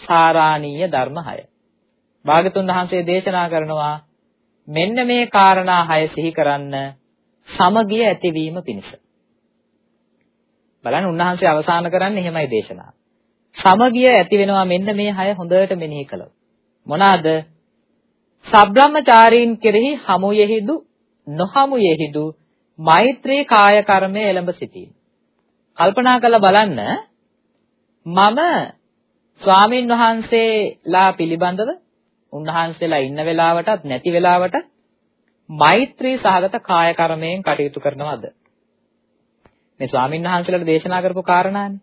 සාරාණීය ධර්ම 6. භාගතුන් වහන්සේ දේශනා කරනවා මෙන්න මේ කාරණා 6 සිහි කරන්න සමගිය ඇතිවීම පිණිස. බලන්න උන්වහන්සේ අවසාන කරන්නේ එහෙමයි දේශනාව. සමගිය ඇති වෙනවා මෙන්න මේ හය හොඳට මෙනෙහි කළොත්. මොනවාද? සබ්‍රාහ්මචාරීන් කෙරෙහි හමුයෙහිදු නොහමුයෙහිදු මෛත්‍රී කාය කර්මය එළඹ සිටීම. කල්පනා කරලා බලන්න මම ස්වාමින් වහන්සේලා පිළිබඳව උන්වහන්සේලා ඉන්න වෙලාවටත් නැති වෙලාවට මෛත්‍රී සහගත කාය කර්මයෙන් කටයුතු කරනවද? මේ ස්වාමින් වහන්සේලාට දේශනා කරපු කාරණානේ.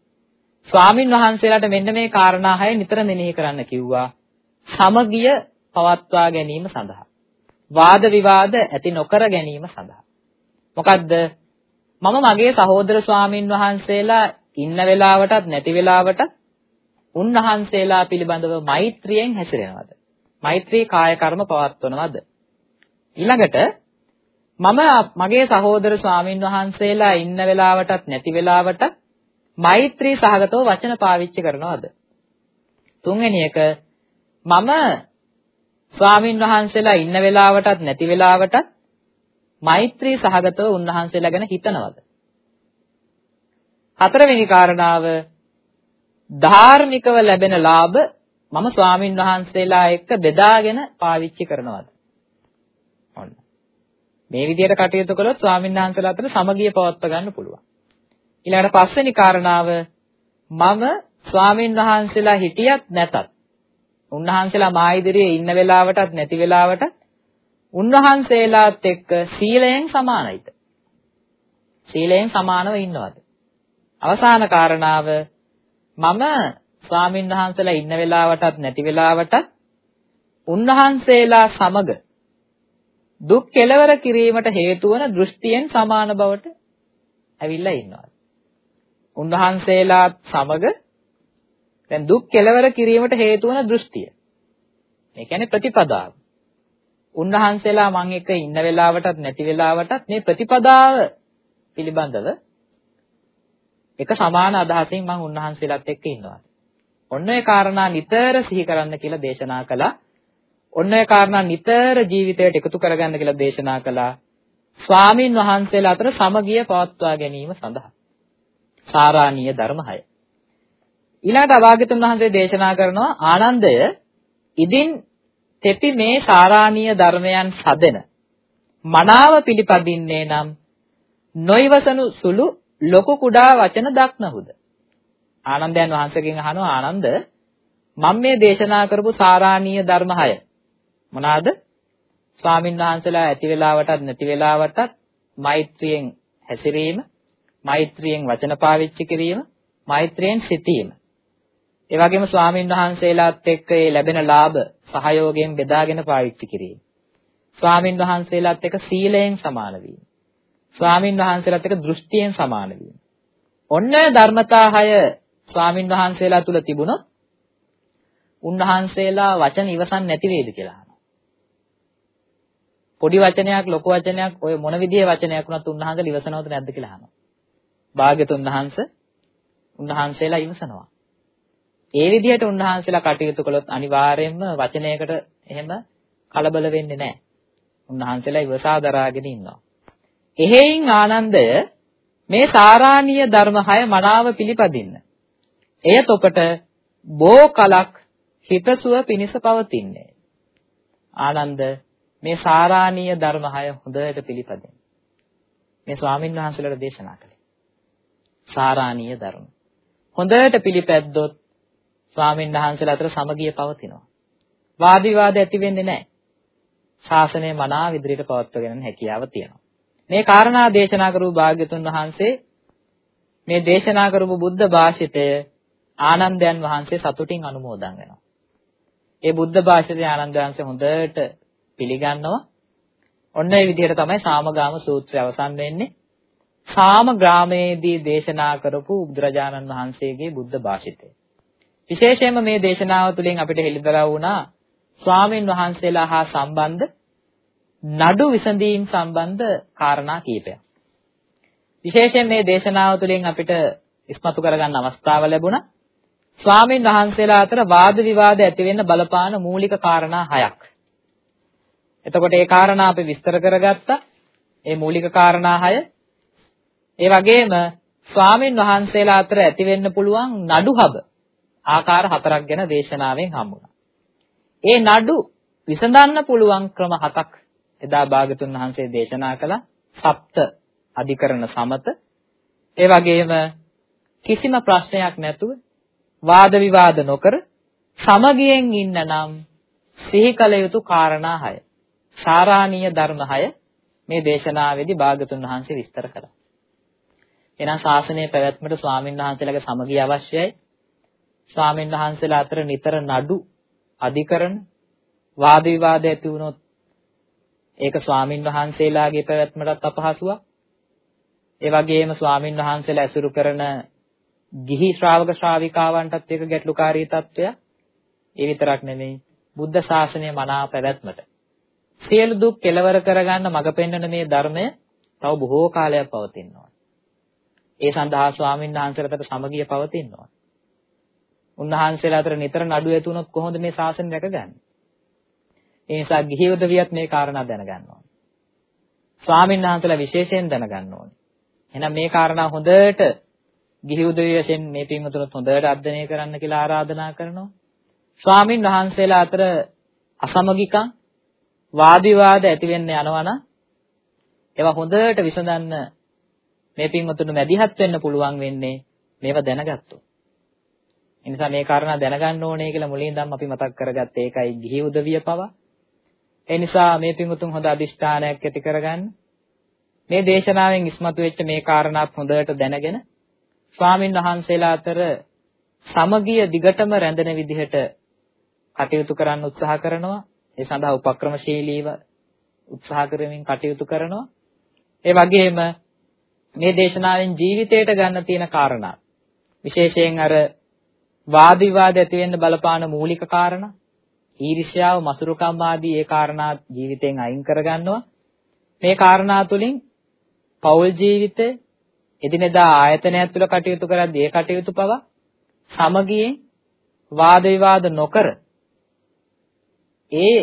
ස්වාමින් වහන්සේලාට මෙන්න මේ කාරණා හය නිතර මෙනෙහි කරන්න කිව්වා. සමගිය පවත්වා ගැනීම සඳහා. වාද විවාද ඇති නොකර ගැනීම සඳහා. මොකද්ද? මම මගේ සහෝදර ස්වාමින් වහන්සේලා ඉන්න වෙලාවටත් නැති වෙලාවටත් උන්වහන්සේලා පිළිබඳව මෛත්‍රියෙන් හැසිරෙනවද? මෛත්‍රී කාය කර්ම පවත්වනවද? ඊළඟට මම මගේ සහෝදර ස්වාමින් වහන්සේලා ඉන්න වෙලාවටත් නැති වෙලාවටත් මෛත්‍රී සහගතව වචන පාවිච්චි කරනවද? තුන්වෙනි එක මම ස්වාමින් වහන්සේලා ඉන්න වෙලාවටත් නැති වෙලාවටත් මෛත්‍රී සහගතව උන්වහන්සේලා ගැන හිතනවද? හතරවෙනි කාරණාව ධාර්මිකව ලැබෙන ලාභ මම ස්වාමින් වහන්සේලා එක්ක බෙදාගෙන පාවිච්චි කරනවද? ඔන්න. මේ විදිහට කටයුතු කළොත් ස්වාමින් වහන්සේලා අතර සමගිය පවත්වා ගන්න පුළුවන්. ඊළඟට පස්වෙනි කාරණාව මම ස්වාමින් වහන්සේලා හිටියත් නැතත් උන්වහන්සේලා මා ඉදිරියේ ඉන්න වෙලාවටත් නැති වෙලාවට උන්වහන්සේලාත් එක්ක සීලයෙන් සමානයිද? සීලයෙන් සමානව ඉන්නවද? අවසාන කාරණාව මම ස්වාමින් වහන්සේලා ඉන්න වෙලාවටත් නැති වෙලාවට උන්වහන්සේලා සමග දුක් කෙලවර කිරීමට හේතු වන දෘෂ්ටියෙන් සමාන බවට ඇවිල්ලා ඉන්නවා. උන්වහන්සේලාත් සමග දැන් දුක් කෙලවර කිරීමට හේතු වන දෘෂ්ටිය. ඒ කියන්නේ ප්‍රතිපදාව. උන්වහන්සේලා මං එක ඉන්න වෙලාවටත් නැති වෙලාවටත් මේ ප්‍රතිපදාව පිළිබඳව එක සමාන අදහසින් මං උන්වහන්සේලාත් එක්ක ඉන්නවා. ඔන්න ඒ කාරණා නිතර සිහි කරන්න කියලා දේශනා කළා. ඔන්න ඒ කාරණා නිතර ජීවිතයට එකතු කරගන්න කියලා දේශනා කළා. ස්වාමින් වහන්සේලා අතර සමගිය පවත්වා ගැනීම සඳහා. සාරාණීය ධර්ම 6. ඊළඟට අභාග්‍යතුන් වහන්සේ දේශනා කරනවා ආනන්දය ඉදින් තෙපි මේ සාරාණීය ධර්මයන් සදෙන මනාව පිළිපදින්නේ නම් නොයිවසනු සුළු ලොකු කුඩා වචන දක්නහුද ආනන්දයන් වහන්සේගෙන් අහනවා ආනන්ද මම මේ දේශනා කරපු සාරාණීය ධර්ම 6 මොනවාද ස්වාමින් වහන්සේලා ඇති වෙලාවටත් නැති වෙලාවටත් මෛත්‍රියෙන් හැසිරීම මෛත්‍රියෙන් වචන පාවිච්චි කිරීම මෛත්‍රියෙන් සිටීම ඒ වගේම ස්වාමින් වහන්සේලාත් එක්ක ඒ ලැබෙන ලාභ සහයෝගයෙන් බෙදාගෙන පාවිච්චි කිරීම. ස්වාමින් වහන්සේලාත් එක්ක සීලයෙන් සමාන වීම. ස්වාමින් වහන්සේලාත් එක්ක දෘෂ්ටියෙන් සමාන වීම. ඔන්න ධර්මතා හය ස්වාමින් වහන්සේලා තුල තිබුණොත් උන්වහන්සේලා වචන ඉවසන් නැති වේද කියලා අහනවා. පොඩි වචනයක් ලොකු වචනයක් ඔය මොන විදිහේ වචනයක් වුණත් උන්වහන්සේලා ඉවසනවද නැද්ද කියලා අහනවා. භාග්‍යතුන් වහන්සේ උන්වහන්සේලා ඉවසනවා. ඒ විදිහට උන්වහන්සේලා කටයුතු කළොත් අනිවාර්යයෙන්ම වචනයකට එහෙම කලබල වෙන්නේ නැහැ. උන්වහන්සේලා ඉවසා දරාගෙන ඉන්නවා. එහෙයින් ආනන්දය මේ සාරාණීය ධර්ම හය මනාව පිළිපදින්න. එයත් ඔබට බෝ කලක් හිතසුව පිනිස පවතින්නේ. ආනන්ද මේ සාරාණීය ධර්ම හය හොඳට පිළිපදින්න. මේ ස්වාමින් වහන්සේලාට දේශනා කළේ. සාරාණීය ධර්ම. හොඳට පිළිපැද්දොත් ස්වාමීන් වහන්සේලා අතර සමගිය පවතිනවා. වාද විවාද ඇති වෙන්නේ නැහැ. ශාසනය මනාව ඉදිරියට පවත්වාගෙන හැකියාව තියෙනවා. මේ කාරණා දේශනා කරපු භාග්‍යතුන් වහන්සේ මේ දේශනා කරපු බුද්ධ භාෂිතය ආනන්දයන් වහන්සේ සතුටින් අනුමෝදන් වෙනවා. ඒ බුද්ධ භාෂිතය ආනන්ද වහන්සේ හොඳට පිළිගන්නවා. ඔන්න ඒ විදිහට තමයි සාමගාම සූත්‍රය අවසන් වෙන්නේ. සාම ග්‍රාමයේදී දේශනා කරපු බුදුරජාණන් වහන්සේගේ බුද්ධ භාෂිතය. විශේෂයෙන්ම මේ දේශනාව තුළින් අපිට හෙළිදරව් වුණා ස්වාමින් වහන්සේලා හා සම්බන්ධ නඩු විසඳීම් සම්බන්ධ කාරණා කීපයක්. විශේෂයෙන් මේ දේශනාව තුළින් අපිට ඉස්මතු කරගන්න අවස්ථාව ලැබුණා. ස්වාමින් වහන්සේලා අතර වාද විවාද ඇති වෙන්න බලපාන මූලික කාරණා හයක්. එතකොට ඒ කාරණා අපි විස්තර කරගත්තා. ඒ මූලික කාරණා හය. ඒ වගේම ස්වාමින් වහන්සේලා අතර ඇති වෙන්න පුළුවන් නඩුහබ ආකාර හතරක් ගැන දේශනාවෙන් හම්බුණා. ඒ නඩු විසඳන්න පුළුවන් ක්‍රම හතක් එදා භාගතුන් වහන්සේ දේශනා කළා. සප්ත අධිකරණ සමත. ඒ වගේම කිසිම ප්‍රශ්නයක් නැතුව වාද විවාද නොකර සමගියෙන් ඉන්න නම් සිහි කළ යුතු කාරණා හය. සාරාණීය ධර්ම හය මේ දේශනාවේදී භාගතුන් වහන්සේ විස්තර කළා. එහෙනම් ශාසනය පැවැත්මට ස්වාමීන් වහන්සේලාගේ සමගිය අවශ්‍යයි. ස්වාමීන් වහන්සේලා අතර නිතර නඩු අධිකරණ වාද විවාද ඇති වුණොත් ඒක ස්වාමින් වහන්සේලාගේ පැවැත්මටත් අපහසුවක්. ඒ වගේම ස්වාමින් වහන්සේලා ඇසුරු කරන ගිහි ශ්‍රාවක ශ්‍රාවිකාවන්ටත් ඒක ගැටලුකාරී තත්ත්වයක්. ඒ විතරක් නෙමෙයි බුද්ධ ශාසනය මනා පැවැත්මට සියලු දුක් කෙලවර කරගන්න මඟ පෙන්වන මේ ධර්මය තව බොහෝ කාලයක් පවතිනවා. ඒ සඳහා ස්වාමින් වහන්සේලාට සමගිය පවතිනවා. උන්වහන්සේලා අතර නිතර නඩු ඇති වුණොත් කොහොමද මේ ශාසනය රැකගන්නේ? ඒ නිසා ගිහි උදවියත් මේ කාරණා දැනගන්න ඕනේ. ස්වාමීන් වහන්සේලා විශේෂයෙන් දැනගන්න ඕනේ. එහෙනම් මේ කාරණා හොඳට ගිහි උදවිය වශයෙන් මේ පින්වතුන්ත් හොඳට අධ්‍යයනය කරන්න කියලා ආරාධනා කරනවා. ස්වාමීන් වහන්සේලා අතර අසමගිකම් වාද විවාද ඇති වෙන්න යනවනම් ඒවා හොඳට විසඳන්න මේ පින්වතුන් මැදිහත් වෙන්න පුළුවන් වෙන්නේ මේවා දැනගත්තොත්. ඒ නිසා මේ කාරණා දැනගන්න ඕනේ කියලා මුලින් ඉඳන් අපි මතක් කරගත්තේ ඒකයි ගිහි උදවිය පව. ඒ නිසා මේ පිඟුතුන් හොඳ අදිෂ්ඨානයක් ඇති කරගන්න. මේ දේශනාවෙන් ඉස්මතු වෙච්ච මේ කාරණාත් හොඳට දැනගෙන ස්වාමින් වහන්සේලා අතර සමගිය දිගටම රැඳෙන විදිහට කටයුතු කරන්න උත්සාහ කරනවා. ඒ සඳහා උපක්‍රමශීලීව උත්සාහ කරමින් කටයුතු කරනවා. ඒ වගේම මේ දේශනාවෙන් ජීවිතයට ගන්න තියෙන කාරණා විශේෂයෙන් අර වාද විවාද ඇති වෙන්න බලපාන මූලික කාරණා ඊර්ෂ්‍යාව මසුරුකම් ආදී ඒ කාරණා ජීවිතෙන් අයින් කරගන්නවා. මේ කාරණා තුලින් පෞල් ජීවිතේ එදිනෙදා ආයතනයක් තුළ කටයුතු කරද්දී ඒ කටයුතු පව සමගියෙන් වාද විවාද නොකර ඒ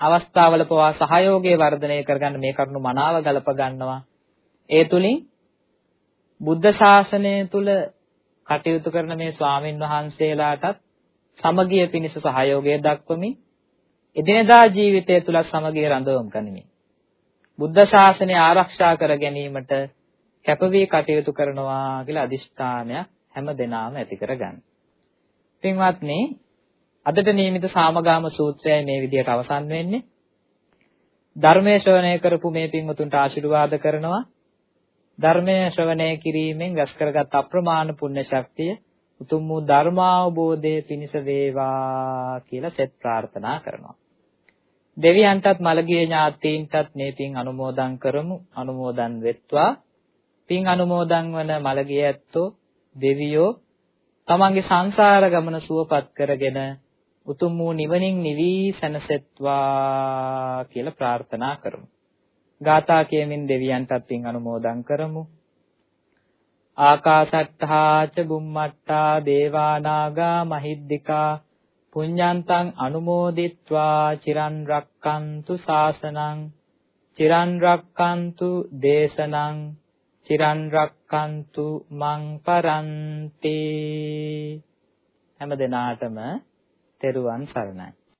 අවස්ථාවල පවා සහයෝගය වර්ධනය කරගන්න මේ කරුණු මනාව ගලප ගන්නවා. ඒ තුලින් බුද්ධ ශාසනය තුල කටයුතු කරන මේ ස්වාමින් වහන්සේලාටත් සමගිය පිණිස සහයෝගය දක්වමින් එදිනදා ජීවිතය තුල සමගිය රඳවම් ගනිමින් බුද්ධ ශාසනය ආරක්ෂා කර ගැනීමට කැපවී කටයුතු කරනවා කියලා අදිෂ්ඨානයක් හැම දිනාම ඇති කරගන්න. පින්වත්නි අදට නියමිත සාමගාම සූත්‍රයයි මේ විදිහට අවසන් වෙන්නේ. ධර්මයේ ශ්‍රවණය කරපු මේ පින්වතුන්ට ආශිර්වාද කරනවා. ධර්මයේ ශ්‍රවණය කිරීමෙන් රැස් කරගත් අප්‍රමාණ පුණ්‍ය ශක්තිය උතුම් වූ ධර්මාවබෝධයේ පිණිස වේවා කියලා සෙත් ප්‍රාර්ථනා කරනවා. දෙවියන්ටත් මළගිය ඥාතීන්ටත් මේ පින් අනුමෝදන් කරමු. අනුමෝදන් වෙත්වා. පින් අනුමෝදන් වන මළගිය ඇත්තෝ දෙවියෝ තමන්ගේ සංසාර ගමන සුවපත් කරගෙන උතුම් වූ නිවනින් නිවි සැනසෙත්වා කියලා ප්‍රාර්ථනා කරමු. ගාථා කියමින් දෙවියන්ටත් පින් අනුමෝදන් කරමු. ආකාසට්ඨා ච බුම්මට්ඨා දේවානාගා මහිද්దికා පුඤ්ඤන්තං අනුමෝදිත්වා චිරන් රක්칸තු ශාසනං චිරන් රක්칸තු දේශනං චිරන් රක්칸තු මං පරන්ති හැම දිනාටම තෙරුවන් සරණයි.